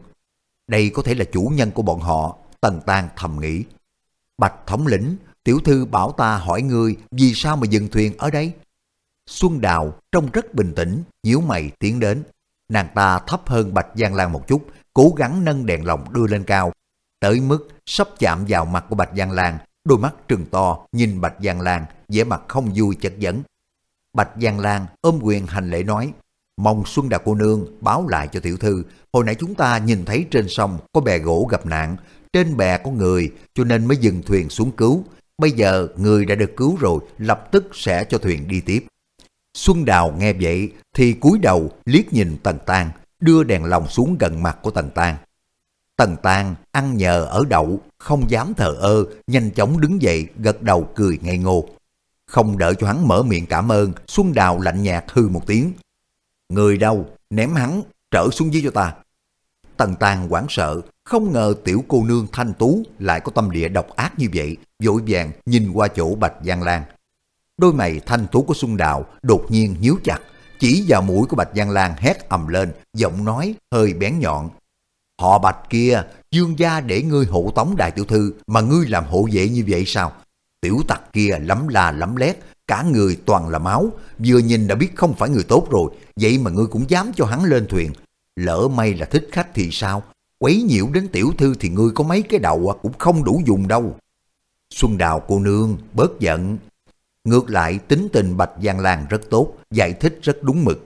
Speaker 1: Đây có thể là chủ nhân của bọn họ, Tần Tàng thầm nghĩ. Bạch thống lĩnh, tiểu thư bảo ta hỏi ngươi vì sao mà dừng thuyền ở đây? Xuân Đào trông rất bình tĩnh, nhíu mày tiến đến. Nàng ta thấp hơn Bạch Giang Lan một chút, cố gắng nâng đèn lồng đưa lên cao, tới mức sắp chạm vào mặt của Bạch Giang Lan, đôi mắt trừng to nhìn Bạch Giang Lan, vẻ mặt không vui chất vấn. Bạch Giang Lan ôm quyền hành lễ nói, mong Xuân Đào cô nương báo lại cho tiểu thư, hồi nãy chúng ta nhìn thấy trên sông có bè gỗ gặp nạn, trên bè có người cho nên mới dừng thuyền xuống cứu. Bây giờ người đã được cứu rồi, lập tức sẽ cho thuyền đi tiếp. Xuân Đào nghe vậy thì cúi đầu liếc nhìn Tần Tang, đưa đèn lồng xuống gần mặt của Tần Tang. Tần Tang ăn nhờ ở đậu, không dám thờ ơ, nhanh chóng đứng dậy gật đầu cười ngây ngô. Không đợi cho hắn mở miệng cảm ơn, Xuân Đào lạnh nhạt hư một tiếng. Người đâu, ném hắn, trở xuống dưới cho ta. Tần tàng hoảng sợ, không ngờ tiểu cô nương thanh tú lại có tâm địa độc ác như vậy, vội vàng nhìn qua chỗ Bạch Giang Lan. Đôi mày thanh tú của Xuân Đào đột nhiên nhíu chặt, chỉ vào mũi của Bạch Giang Lan hét ầm lên, giọng nói hơi bén nhọn. Họ Bạch kia, dương gia để ngươi hộ tống đại tiểu thư mà ngươi làm hộ vệ như vậy sao? Tiểu tặc kia lắm la lắm lét, cả người toàn là máu, vừa nhìn đã biết không phải người tốt rồi, vậy mà ngươi cũng dám cho hắn lên thuyền. Lỡ may là thích khách thì sao? Quấy nhiễu đến tiểu thư thì ngươi có mấy cái đầu à? cũng không đủ dùng đâu. Xuân Đào cô nương, bớt giận. Ngược lại tính tình Bạch Giang Lan rất tốt, giải thích rất đúng mực.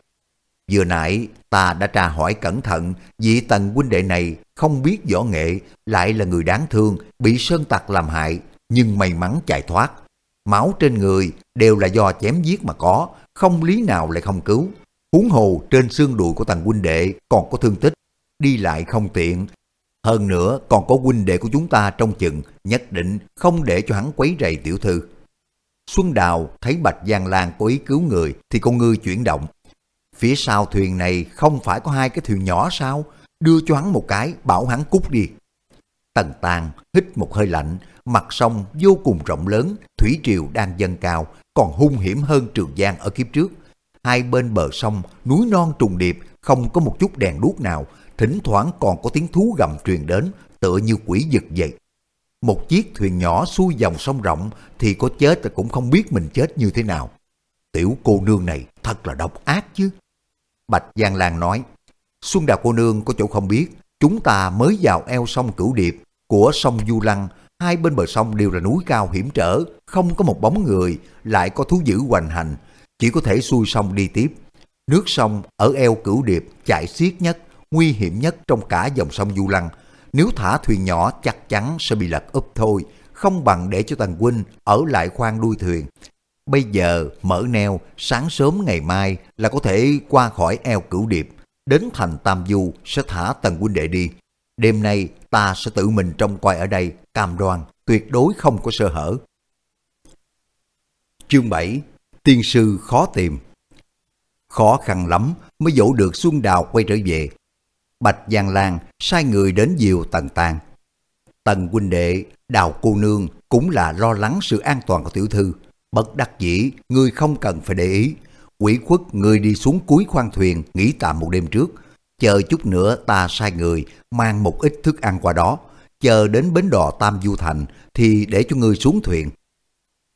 Speaker 1: Vừa nãy ta đã tra hỏi cẩn thận, vị tần huynh đệ này không biết võ nghệ, lại là người đáng thương, bị sơn tặc làm hại, nhưng may mắn chạy thoát. Máu trên người đều là do chém giết mà có, không lý nào lại không cứu. Huống hồ trên xương đùi của thằng huynh đệ còn có thương tích, đi lại không tiện. Hơn nữa còn có huynh đệ của chúng ta trong chừng, nhất định không để cho hắn quấy rầy tiểu thư. Xuân Đào thấy Bạch Giang Lan có ý cứu người thì con ngư chuyển động. Phía sau thuyền này không phải có hai cái thuyền nhỏ sao? Đưa cho hắn một cái, bảo hắn cút đi. Tần Tàng hít một hơi lạnh, mặt sông vô cùng rộng lớn, thủy triều đang dâng cao, còn hung hiểm hơn Trường Giang ở kiếp trước. Hai bên bờ sông, núi non trùng điệp, không có một chút đèn đuốc nào, thỉnh thoảng còn có tiếng thú gầm truyền đến, tựa như quỷ giật vậy. Một chiếc thuyền nhỏ xuôi dòng sông rộng thì có chết cũng không biết mình chết như thế nào. Tiểu cô nương này thật là độc ác chứ. Bạch Giang Lan nói, Xuân Đào cô nương có chỗ không biết, chúng ta mới vào eo sông Cửu Điệp của sông Du Lăng, hai bên bờ sông đều là núi cao hiểm trở, không có một bóng người, lại có thú dữ hoành hành, chỉ có thể xuôi sông đi tiếp. Nước sông ở eo Cửu Điệp chạy xiết nhất, nguy hiểm nhất trong cả dòng sông Du Lăng. Nếu thả thuyền nhỏ chắc chắn sẽ bị lật úp thôi, không bằng để cho Tần Huynh ở lại khoang đuôi thuyền. Bây giờ mở neo, sáng sớm ngày mai là có thể qua khỏi eo cửu điệp, đến thành Tam Du sẽ thả Tần huynh đệ đi. Đêm nay ta sẽ tự mình trông coi ở đây, cam đoan, tuyệt đối không có sơ hở. Chương 7 Tiên sư khó tìm Khó khăn lắm mới dỗ được Xuân Đào quay trở về. Bạch Giang Lan sai người đến diều Tần Tàng. Tần huynh đệ, Đào cô nương cũng là lo lắng sự an toàn của tiểu thư. Bất đắc dĩ, ngươi không cần phải để ý. Quỷ khuất ngươi đi xuống cuối khoang thuyền nghỉ tạm một đêm trước. Chờ chút nữa ta sai người mang một ít thức ăn qua đó. Chờ đến bến đò Tam Du Thành thì để cho ngươi xuống thuyền.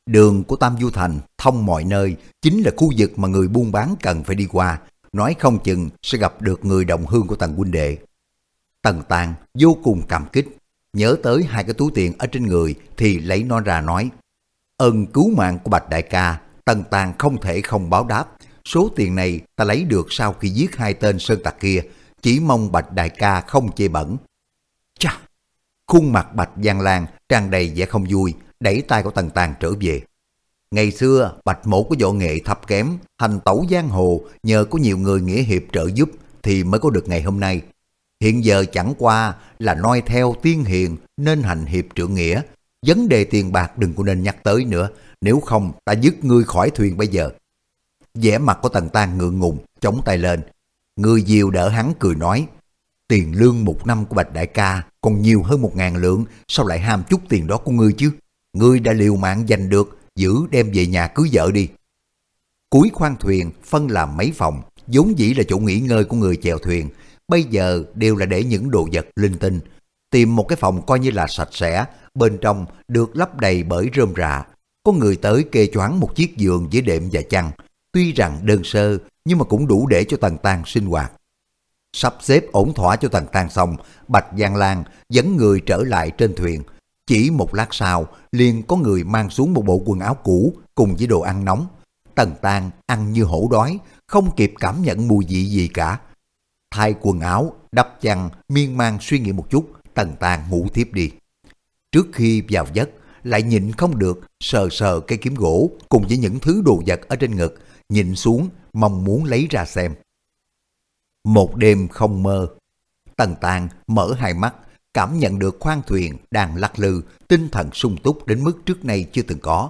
Speaker 1: Đường của Tam Du Thành thông mọi nơi chính là khu vực mà người buôn bán cần phải đi qua. Nói không chừng sẽ gặp được người đồng hương của tầng huynh đệ. Tần Tàng vô cùng cảm kích, nhớ tới hai cái túi tiền ở trên người thì lấy nó ra nói. Ơn cứu mạng của Bạch Đại ca, Tần Tàng không thể không báo đáp. Số tiền này ta lấy được sau khi giết hai tên sơn tặc kia, chỉ mong Bạch Đại ca không chê bẩn. Chà! Khuôn mặt Bạch Giang Lan tràn đầy vẻ không vui, đẩy tay của Tần Tàng trở về. Ngày xưa, Bạch Mổ có võ nghệ thấp kém, hành tẩu giang hồ nhờ có nhiều người nghĩa hiệp trợ giúp thì mới có được ngày hôm nay. Hiện giờ chẳng qua là noi theo tiên hiền nên hành hiệp trượng nghĩa. Vấn đề tiền bạc đừng có nên nhắc tới nữa, nếu không ta dứt ngươi khỏi thuyền bây giờ. vẻ mặt của Tần Tan ngượng ngùng, chống tay lên. Người diều đỡ hắn cười nói, tiền lương một năm của Bạch Đại ca còn nhiều hơn một ngàn lượng, sao lại ham chút tiền đó của ngươi chứ? Ngươi đã liều mạng giành được, giữ đem về nhà cưới vợ đi. Cuối khoang thuyền phân làm mấy phòng, vốn dĩ là chỗ nghỉ ngơi của người chèo thuyền, bây giờ đều là để những đồ vật linh tinh. Tìm một cái phòng coi như là sạch sẽ, bên trong được lấp đầy bởi rơm rạ. Có người tới kê choáng một chiếc giường với đệm và chăn, tuy rằng đơn sơ nhưng mà cũng đủ để cho Tần tàng sinh hoạt. Sắp xếp ổn thỏa cho Tần tàng xong, Bạch Giang Lan dẫn người trở lại trên thuyền. Chỉ một lát sau, liền có người mang xuống một bộ quần áo cũ cùng với đồ ăn nóng. Tần tàng ăn như hổ đói, không kịp cảm nhận mùi vị gì cả. Thay quần áo, đắp chăn, miên man suy nghĩ một chút, Tần tàng ngủ tiếp đi. Trước khi vào giấc, lại nhịn không được, sờ sờ cây kiếm gỗ cùng với những thứ đồ vật ở trên ngực, nhìn xuống, mong muốn lấy ra xem. Một đêm không mơ, Tần tàng mở hai mắt, cảm nhận được khoang thuyền đang lắc lư, tinh thần sung túc đến mức trước nay chưa từng có.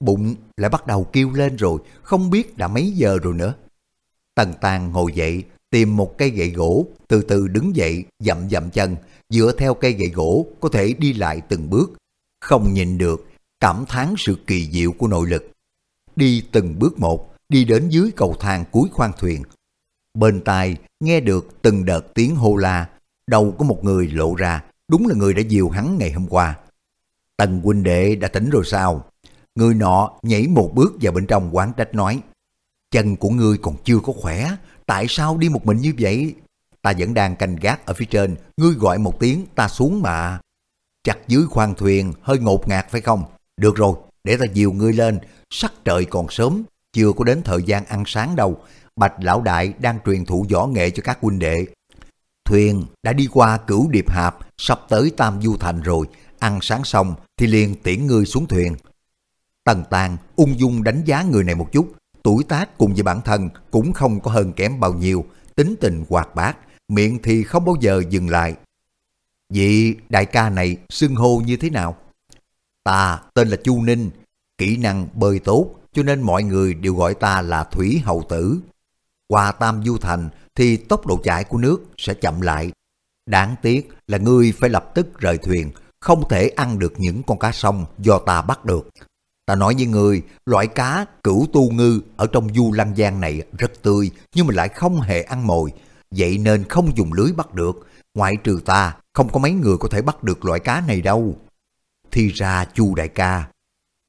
Speaker 1: Bụng lại bắt đầu kêu lên rồi, không biết đã mấy giờ rồi nữa. Tần tàng ngồi dậy, tìm một cây gậy gỗ, từ từ đứng dậy, dậm dậm chân, dựa theo cây gậy gỗ có thể đi lại từng bước. Không nhìn được, cảm thán sự kỳ diệu của nội lực. Đi từng bước một, đi đến dưới cầu thang cuối khoang thuyền. Bên tai nghe được từng đợt tiếng hô la, đầu có một người lộ ra, đúng là người đã dìu hắn ngày hôm qua. Tần huynh đệ đã tỉnh rồi sao? Người nọ nhảy một bước vào bên trong quán trách nói, chân của ngươi còn chưa có khỏe, tại sao đi một mình như vậy? Ta vẫn đang canh gác ở phía trên, ngươi gọi một tiếng ta xuống mà. Chặt dưới khoang thuyền hơi ngột ngạt phải không? Được rồi, để ta dìu ngươi lên, sắc trời còn sớm, chưa có đến thời gian ăn sáng đâu. Bạch lão đại đang truyền thụ võ nghệ cho các huynh đệ. Thuyền đã đi qua cửu điệp hạp, sắp tới Tam Du Thành rồi, ăn sáng xong thì liền tiễn ngươi xuống thuyền. Tần Tàng ung dung đánh giá người này một chút, tuổi tác cùng với bản thân cũng không có hơn kém bao nhiêu, tính tình hoạt bát, miệng thì không bao giờ dừng lại. Vị đại ca này xưng hô như thế nào? Ta tên là Chu Ninh, kỹ năng bơi tốt cho nên mọi người đều gọi ta là Thủy Hậu Tử. Qua Tam Du Thành thì tốc độ chảy của nước sẽ chậm lại. Đáng tiếc là ngươi phải lập tức rời thuyền, không thể ăn được những con cá sông do ta bắt được. Ta nói với người, loại cá cửu tu ngư ở trong du lăng giang này rất tươi nhưng mà lại không hề ăn mồi, vậy nên không dùng lưới bắt được. Ngoại trừ ta, không có mấy người có thể bắt được loại cá này đâu. Thì ra chu đại ca,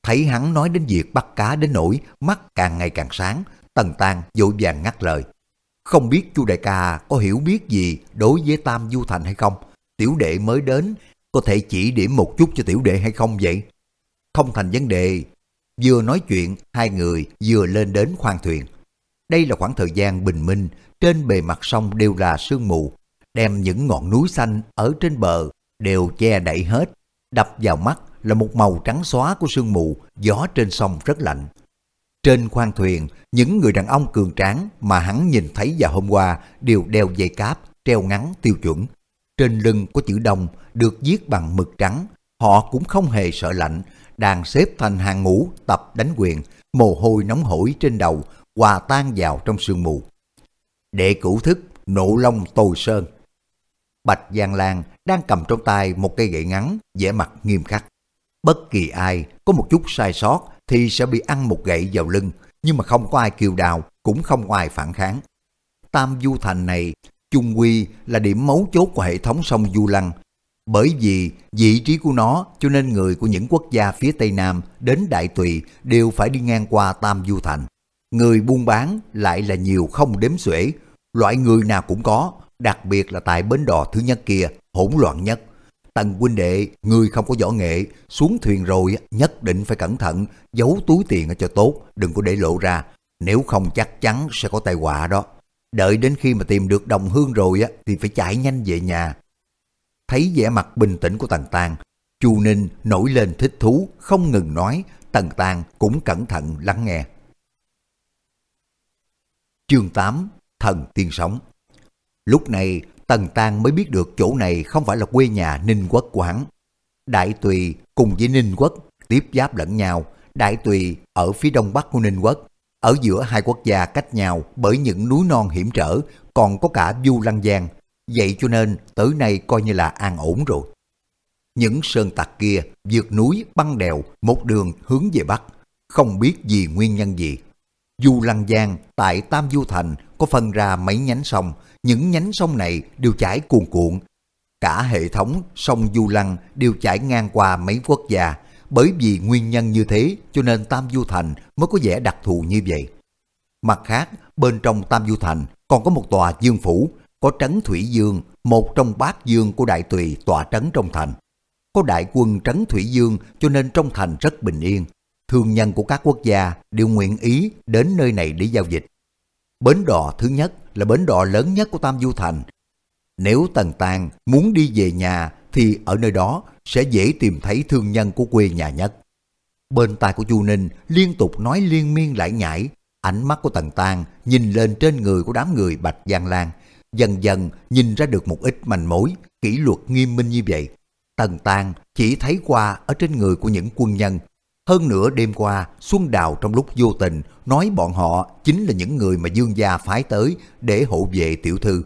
Speaker 1: thấy hắn nói đến việc bắt cá đến nỗi mắt càng ngày càng sáng, tần tan vội vàng ngắt lời. Không biết chu đại ca có hiểu biết gì đối với Tam Du Thành hay không? Tiểu đệ mới đến, có thể chỉ điểm một chút cho tiểu đệ hay không vậy? Không thành vấn đề. Vừa nói chuyện, hai người vừa lên đến khoang thuyền. Đây là khoảng thời gian bình minh, trên bề mặt sông đều là sương mù, đem những ngọn núi xanh ở trên bờ đều che đậy hết. Đập vào mắt là một màu trắng xóa của sương mù, gió trên sông rất lạnh. Trên khoang thuyền, những người đàn ông cường tráng mà hắn nhìn thấy vào hôm qua đều đeo dây cáp, treo ngắn tiêu chuẩn. Trên lưng có chữ đông được viết bằng mực trắng, họ cũng không hề sợ lạnh, đang xếp thành hàng ngũ tập đánh quyền, mồ hôi nóng hổi trên đầu, hòa tan vào trong sương mù. Đệ cửu thức, nộ long tồi sơn. Bạch Giang Lan đang cầm trong tay một cây gậy ngắn, vẻ mặt nghiêm khắc. Bất kỳ ai có một chút sai sót thì sẽ bị ăn một gậy vào lưng, nhưng mà không có ai kiều đào, cũng không có ai phản kháng. Tam Du Thành này, chung quy là điểm mấu chốt của hệ thống sông Du Lăng. Bởi vì vị trí của nó cho nên người của những quốc gia phía Tây Nam đến Đại Tùy đều phải đi ngang qua Tam Du Thành. Người buôn bán lại là nhiều không đếm xuể, loại người nào cũng có, đặc biệt là tại bến đò thứ nhất kia, hỗn loạn nhất. Tần huynh đệ, người không có võ nghệ, xuống thuyền rồi nhất định phải cẩn thận, giấu túi tiền cho tốt, đừng có để lộ ra, nếu không chắc chắn sẽ có tai họa đó. Đợi đến khi mà tìm được đồng hương rồi á thì phải chạy nhanh về nhà. Thấy vẻ mặt bình tĩnh của Tần Tàng, Chu Ninh nổi lên thích thú, không ngừng nói, Tần Tàng cũng cẩn thận lắng nghe. Chương 8 Thần Tiên Sống Lúc này Tần Tang mới biết được chỗ này không phải là quê nhà Ninh Quốc của hắn. Đại Tùy cùng với Ninh Quốc tiếp giáp lẫn nhau, Đại Tùy ở phía đông bắc của Ninh Quốc, ở giữa hai quốc gia cách nhau bởi những núi non hiểm trở, còn có cả Du Lăng Giang, vậy cho nên tới nay coi như là an ổn rồi. Những sơn tặc kia vượt núi băng đèo một đường hướng về Bắc, không biết vì nguyên nhân gì. Du Lăng Giang tại Tam Du Thành có phân ra mấy nhánh sông, những nhánh sông này đều chảy cuồn cuộn. Cả hệ thống sông Du Lăng đều chảy ngang qua mấy quốc gia, bởi vì nguyên nhân như thế cho nên Tam Du Thành mới có vẻ đặc thù như vậy. Mặt khác, bên trong Tam Du Thành còn có một tòa dương phủ, có trấn Thủy Dương, một trong bát dương của đại tùy tòa trấn trong thành. Có đại quân trấn Thủy Dương cho nên trong thành rất bình yên. Thương nhân của các quốc gia đều nguyện ý đến nơi này để giao dịch. Bến đò thứ nhất là bến đò lớn nhất của Tam Du Thành. Nếu Tần Tàng muốn đi về nhà thì ở nơi đó sẽ dễ tìm thấy thương nhân của quê nhà nhất. Bên tai của Chu Ninh liên tục nói liên miên lại nhảy, ánh mắt của Tần Tàng nhìn lên trên người của đám người Bạch Giang Lan, dần dần nhìn ra được một ít manh mối, kỷ luật nghiêm minh như vậy. Tần Tàng chỉ thấy qua ở trên người của những quân nhân. Hơn nữa đêm qua, Xuân Đào trong lúc vô tình nói bọn họ chính là những người mà Dương gia phái tới để hộ vệ tiểu thư.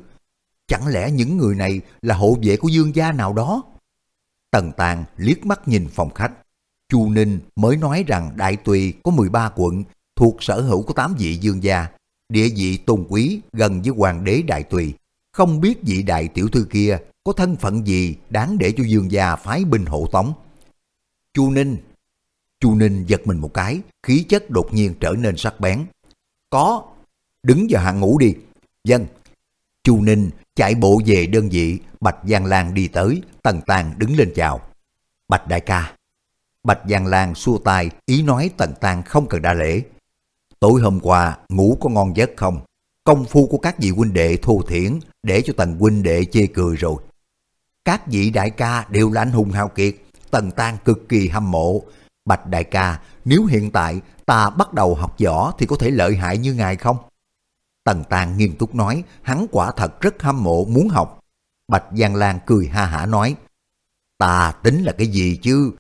Speaker 1: Chẳng lẽ những người này là hộ vệ của Dương gia nào đó? Tần Tàng liếc mắt nhìn phòng khách. Chu Ninh mới nói rằng Đại Tùy có 13 quận thuộc sở hữu của 8 vị Dương gia. Địa vị tôn quý gần với hoàng đế Đại Tùy. Không biết vị đại tiểu thư kia có thân phận gì đáng để cho Dương gia phái binh hộ tống. Chu Ninh Chu Ninh giật mình một cái, khí chất đột nhiên trở nên sắc bén. Có, đứng vào hàng ngũ đi. Dân. Chu Ninh chạy bộ về đơn vị, Bạch Giang Lan đi tới, Tần Tàng đứng lên chào. Bạch đại ca. Bạch Giang Lan xua tay, ý nói Tần Tàng không cần đa lễ. Tối hôm qua, ngủ có ngon giấc không? Công phu của các vị huynh đệ thô thiển để cho Tần huynh đệ chê cười rồi. Các vị đại ca đều là anh hùng hào kiệt, Tần Tàng cực kỳ hâm mộ. Bạch đại ca, nếu hiện tại ta bắt đầu học võ thì có thể lợi hại như ngài không? Tần Tàng nghiêm túc nói, hắn quả thật rất hâm mộ muốn học. Bạch Giang Lan cười ha hả nói, ta tính là cái gì chứ?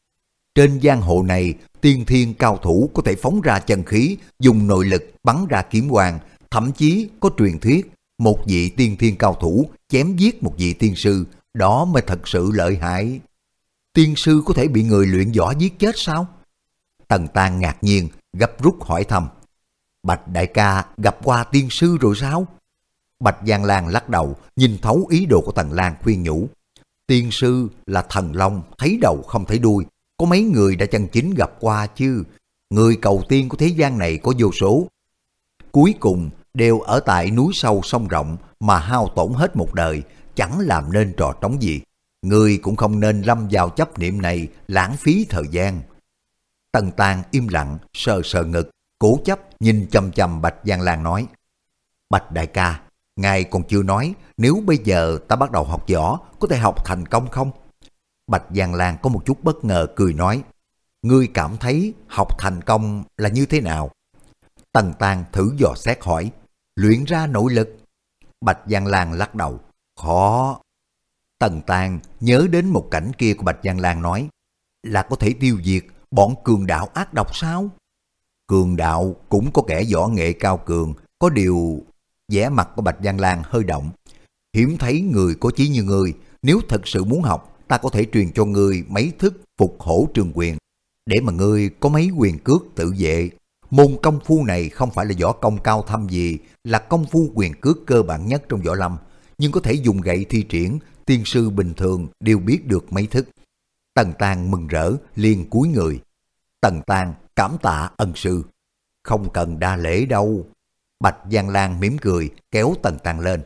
Speaker 1: Trên giang hồ này, tiên thiên cao thủ có thể phóng ra chân khí, dùng nội lực bắn ra kiếm hoàng, thậm chí có truyền thuyết, một vị tiên thiên cao thủ chém giết một vị tiên sư, đó mới thật sự lợi hại. Tiên sư có thể bị người luyện võ giết chết sao? Tần Tàng ngạc nhiên, gấp rút hỏi thăm. Bạch đại ca gặp qua tiên sư rồi sao? Bạch Giang Lan lắc đầu, nhìn thấu ý đồ của Tần Lan khuyên nhủ. Tiên sư là thần long, thấy đầu không thấy đuôi. Có mấy người đã chân chính gặp qua chứ. Người cầu tiên của thế gian này có vô số. Cuối cùng đều ở tại núi sâu sông rộng mà hao tổn hết một đời, chẳng làm nên trò trống gì. Người cũng không nên lâm vào chấp niệm này lãng phí thời gian. Tần Tàng im lặng, sờ sờ ngực, cố chấp nhìn chầm chầm Bạch Giang Lan nói. Bạch đại ca, ngài còn chưa nói nếu bây giờ ta bắt đầu học võ có thể học thành công không? Bạch Giang Lan có một chút bất ngờ cười nói. Ngươi cảm thấy học thành công là như thế nào? Tần Tàng thử dò xét hỏi. Luyện ra nội lực. Bạch Giang Lan lắc đầu. Khó. Tần Tàng nhớ đến một cảnh kia của Bạch Giang Lan nói. Là có thể tiêu diệt bọn cường đạo ác độc sao? Cường đạo cũng có kẻ võ nghệ cao cường, có điều vẻ mặt của Bạch Giang Lan hơi động. Hiếm thấy người có chí như người, nếu thật sự muốn học, ta có thể truyền cho người mấy thức phục hổ trường quyền, để mà ngươi có mấy quyền cước tự vệ. Môn công phu này không phải là võ công cao thâm gì, là công phu quyền cước cơ bản nhất trong võ lâm, nhưng có thể dùng gậy thi triển, tiên sư bình thường đều biết được mấy thức. Tần Tàng mừng rỡ, liền cúi người. Tần Tàng cảm tạ ân sư. Không cần đa lễ đâu. Bạch Giang Lan mỉm cười, kéo Tần Tàng lên.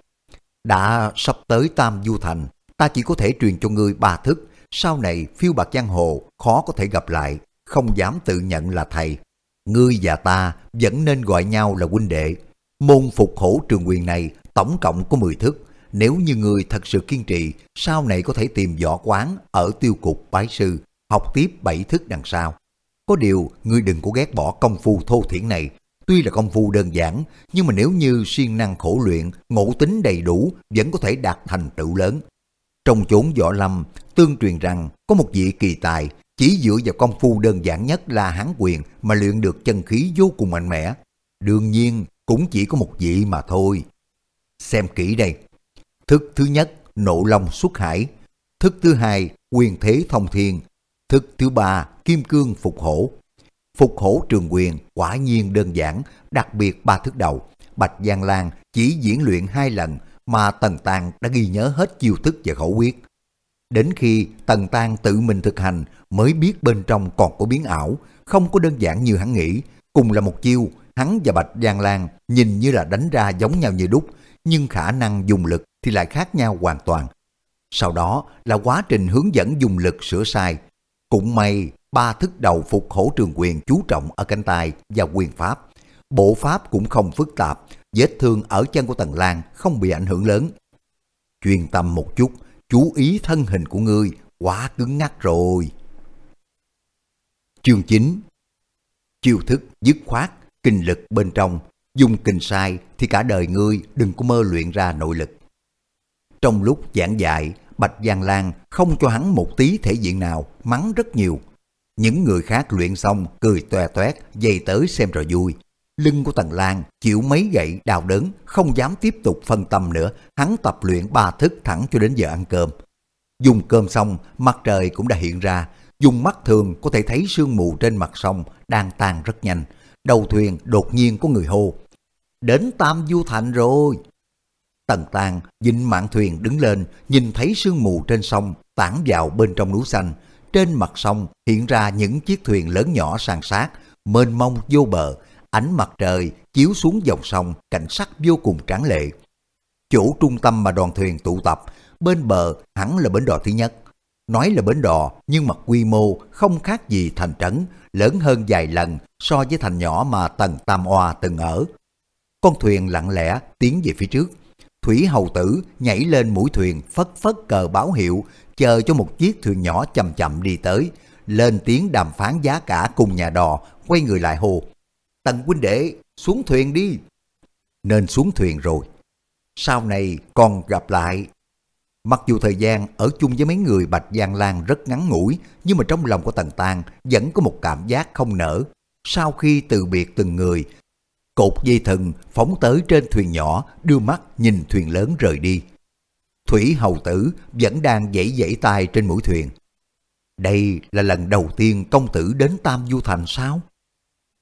Speaker 1: đã sắp tới Tam Du Thành, ta chỉ có thể truyền cho ngươi ba thức, sau này phiêu bạc giang hồ khó có thể gặp lại, không dám tự nhận là thầy. Ngươi và ta vẫn nên gọi nhau là huynh đệ. Môn phục hổ trường quyền này tổng cộng có 10 thức. Nếu như người thật sự kiên trì, sau này có thể tìm võ quán ở tiêu cục bái sư, học tiếp bảy thức đằng sau. Có điều, ngươi đừng có ghét bỏ công phu thô thiển này. Tuy là công phu đơn giản, nhưng mà nếu như siêng năng khổ luyện, ngộ tính đầy đủ, vẫn có thể đạt thành tựu lớn. Trong chốn võ lâm, tương truyền rằng có một vị kỳ tài chỉ dựa vào công phu đơn giản nhất là hán quyền mà luyện được chân khí vô cùng mạnh mẽ. Đương nhiên, cũng chỉ có một vị mà thôi. Xem kỹ đây. Thức thứ nhất, nộ long xuất hải. Thức thứ hai, quyền thế thông thiên. Thức thứ ba, kim cương phục hổ. Phục hổ trường quyền quả nhiên đơn giản, đặc biệt ba thức đầu. Bạch Giang Lan chỉ diễn luyện hai lần mà Tần Tàng đã ghi nhớ hết chiêu thức và khẩu quyết. Đến khi Tần Tàng tự mình thực hành mới biết bên trong còn có biến ảo, không có đơn giản như hắn nghĩ. Cùng là một chiêu, hắn và Bạch Giang Lan nhìn như là đánh ra giống nhau như đúc, nhưng khả năng dùng lực thì lại khác nhau hoàn toàn. Sau đó là quá trình hướng dẫn dùng lực sửa sai. Cũng may ba thức đầu phục hổ trường quyền chú trọng ở cánh tay và quyền pháp. Bộ pháp cũng không phức tạp, vết thương ở chân của Tần Lan không bị ảnh hưởng lớn. Chuyên tâm một chút, chú ý thân hình của ngươi, quá cứng ngắc rồi. Chương 9 Chiêu thức dứt khoát, kinh lực bên trong, dùng kinh sai thì cả đời ngươi đừng có mơ luyện ra nội lực. Trong lúc giảng dạy, Bạch Giang Lan không cho hắn một tí thể diện nào, mắng rất nhiều. Những người khác luyện xong cười toe toét, dây tới xem rồi vui. Lưng của Tần Lan chịu mấy gậy đau đớn, không dám tiếp tục phân tâm nữa, hắn tập luyện ba thức thẳng cho đến giờ ăn cơm. Dùng cơm xong, mặt trời cũng đã hiện ra, dùng mắt thường có thể thấy sương mù trên mặt sông đang tan rất nhanh. Đầu thuyền đột nhiên có người hô. Đến Tam Du Thành rồi. Tần Tàng dịnh mạng thuyền đứng lên, nhìn thấy sương mù trên sông tản vào bên trong núi xanh. Trên mặt sông hiện ra những chiếc thuyền lớn nhỏ san sát, mênh mông vô bờ, ánh mặt trời chiếu xuống dòng sông, cảnh sắc vô cùng tráng lệ. Chỗ trung tâm mà đoàn thuyền tụ tập, bên bờ hẳn là bến đò thứ nhất. Nói là bến đò, nhưng mặt quy mô không khác gì thành trấn, lớn hơn vài lần so với thành nhỏ mà Tần Tam Oa từng ở. Con thuyền lặng lẽ tiến về phía trước. Thủy hầu tử nhảy lên mũi thuyền phất phất cờ báo hiệu, chờ cho một chiếc thuyền nhỏ chậm chậm đi tới. Lên tiếng đàm phán giá cả cùng nhà đò, quay người lại hồ. Tần huynh đệ, xuống thuyền đi. Nên xuống thuyền rồi. Sau này còn gặp lại. Mặc dù thời gian ở chung với mấy người Bạch Giang Lan rất ngắn ngủi, nhưng mà trong lòng của Tần Tàng vẫn có một cảm giác không nở. Sau khi từ biệt từng người, cột dây thừng phóng tới trên thuyền nhỏ, đưa mắt nhìn thuyền lớn rời đi. Thủy Hầu Tử vẫn đang dãy dãy tay trên mũi thuyền. Đây là lần đầu tiên công tử đến Tam Du Thành sao?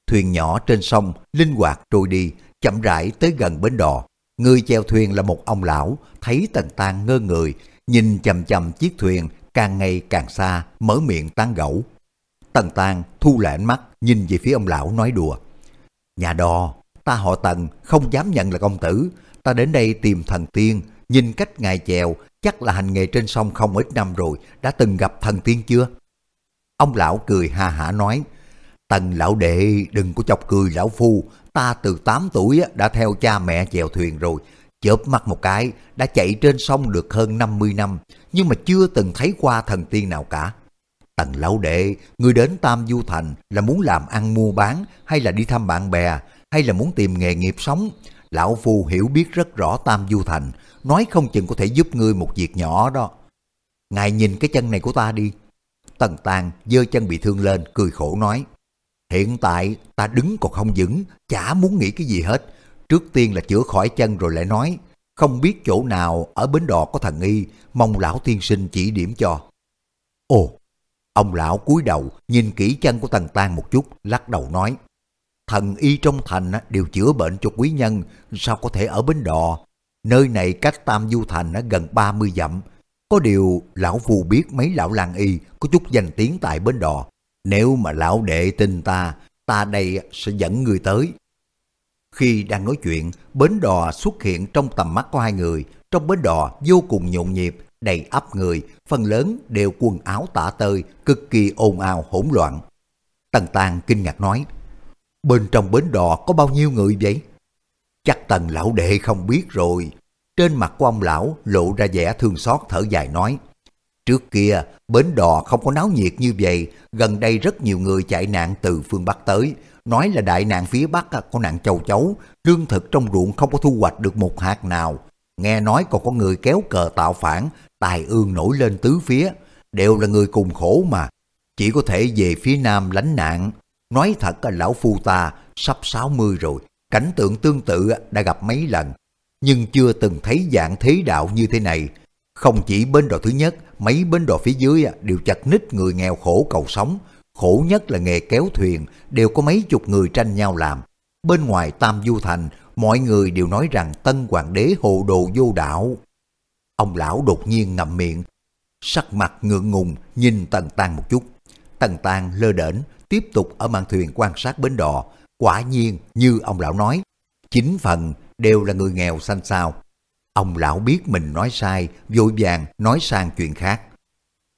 Speaker 1: Thuyền nhỏ trên sông, linh hoạt trôi đi, chậm rãi tới gần bến đò. Người chèo thuyền là một ông lão, thấy Tần Tan ngơ người, nhìn chầm chầm chiếc thuyền càng ngày càng xa, mở miệng tán gẫu. Tần Tan thu lại ánh mắt, nhìn về phía ông lão nói đùa. Nhà đò, ta họ Tần, không dám nhận là công tử. Ta đến đây tìm thần tiên, nhìn cách ngài chèo, chắc là hành nghề trên sông không ít năm rồi, đã từng gặp thần tiên chưa? Ông lão cười ha hả nói, Tần lão đệ đừng có chọc cười lão phu, ta từ 8 tuổi đã theo cha mẹ chèo thuyền rồi, chớp mắt một cái đã chạy trên sông được hơn 50 năm, nhưng mà chưa từng thấy qua thần tiên nào cả. Tần lão đệ, người đến Tam Du Thành là muốn làm ăn mua bán hay là đi thăm bạn bè hay là muốn tìm nghề nghiệp sống? Lão Phu hiểu biết rất rõ Tam Du Thành, nói không chừng có thể giúp ngươi một việc nhỏ đó. Ngài nhìn cái chân này của ta đi. Tần Tàng giơ chân bị thương lên, cười khổ nói. Hiện tại ta đứng còn không vững, chả muốn nghĩ cái gì hết. Trước tiên là chữa khỏi chân rồi lại nói. Không biết chỗ nào ở bến đò có thần y, mong lão tiên sinh chỉ điểm cho. Ồ, ông lão cúi đầu nhìn kỹ chân của Tần Tàng một chút, lắc đầu nói. Thần y trong thành đều chữa bệnh cho quý nhân, sao có thể ở bến đò? Nơi này cách Tam Du Thành gần 30 dặm. Có điều lão phù biết mấy lão làng y có chút danh tiếng tại bến đò, nếu mà lão đệ tin ta, ta đây sẽ dẫn người tới. Khi đang nói chuyện, bến đò xuất hiện trong tầm mắt của hai người, Trong bến đò vô cùng nhộn nhịp, đầy ắp người, phần lớn đều quần áo tả tơi, cực kỳ ồn ào hỗn loạn. Tần Tàng kinh ngạc nói, bên trong bến đò có bao nhiêu người vậy? Chắc tần lão đệ không biết rồi. Trên mặt của ông lão lộ ra vẻ thương xót thở dài nói, Trước kia, bến đò không có náo nhiệt như vậy, gần đây rất nhiều người chạy nạn từ phương Bắc tới, nói là đại nạn phía Bắc có nạn châu chấu, lương thực trong ruộng không có thu hoạch được một hạt nào. Nghe nói còn có người kéo cờ tạo phản, tài ương nổi lên tứ phía, đều là người cùng khổ mà. Chỉ có thể về phía Nam lánh nạn. Nói thật là lão phu ta sắp 60 rồi, cảnh tượng tương tự đã gặp mấy lần, nhưng chưa từng thấy dạng thế đạo như thế này. Không chỉ bên đò thứ nhất, mấy bên đò phía dưới đều chặt nít người nghèo khổ cầu sống, khổ nhất là nghề kéo thuyền, đều có mấy chục người tranh nhau làm. Bên ngoài Tam Du Thành, mọi người đều nói rằng tân hoàng đế hồ đồ vô đạo. Ông lão đột nhiên ngậm miệng, sắc mặt ngượng ngùng nhìn Tần Tăng một chút. Tần Tăng lơ đễnh tiếp tục ở mạn thuyền quan sát bến đò. Quả nhiên như ông lão nói, chính phần đều là người nghèo xanh xao, Ông lão biết mình nói sai, vội vàng nói sang chuyện khác.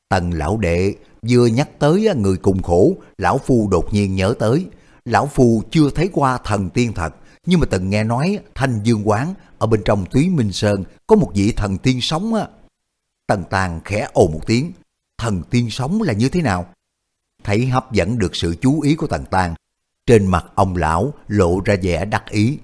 Speaker 1: Tần lão đệ vừa nhắc tới người cùng khổ, lão phu đột nhiên nhớ tới. Lão phu chưa thấy qua thần tiên thật, nhưng mà từng nghe nói thanh dương quán ở bên trong túy minh sơn có một vị thần tiên sống á. Tần tàng khẽ ồ một tiếng, thần tiên sống là như thế nào? Thấy hấp dẫn được sự chú ý của tần tàn, trên mặt ông lão lộ ra vẻ đắc ý.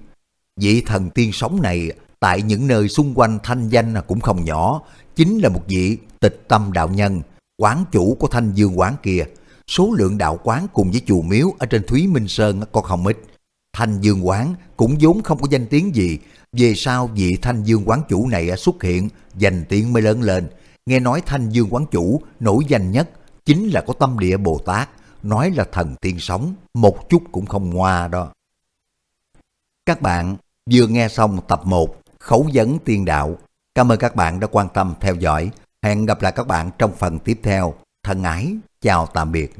Speaker 1: Vị thần tiên sống này tại những nơi xung quanh thanh danh cũng không nhỏ, chính là một vị tịch tâm đạo nhân, quán chủ của thanh dương quán kia. Số lượng đạo quán cùng với chùa miếu ở trên Thúy Minh Sơn có không ít. Thanh dương quán cũng vốn không có danh tiếng gì, về sau vị thanh dương quán chủ này xuất hiện, danh tiếng mới lớn lên. Nghe nói thanh dương quán chủ nổi danh nhất chính là có tâm địa Bồ Tát, nói là thần tiên sống, một chút cũng không ngoa đó. Các bạn vừa nghe xong tập 1 khẩu vấn tiên đạo. Cảm ơn các bạn đã quan tâm theo dõi. Hẹn gặp lại các bạn trong phần tiếp theo. Thân ái, chào tạm biệt.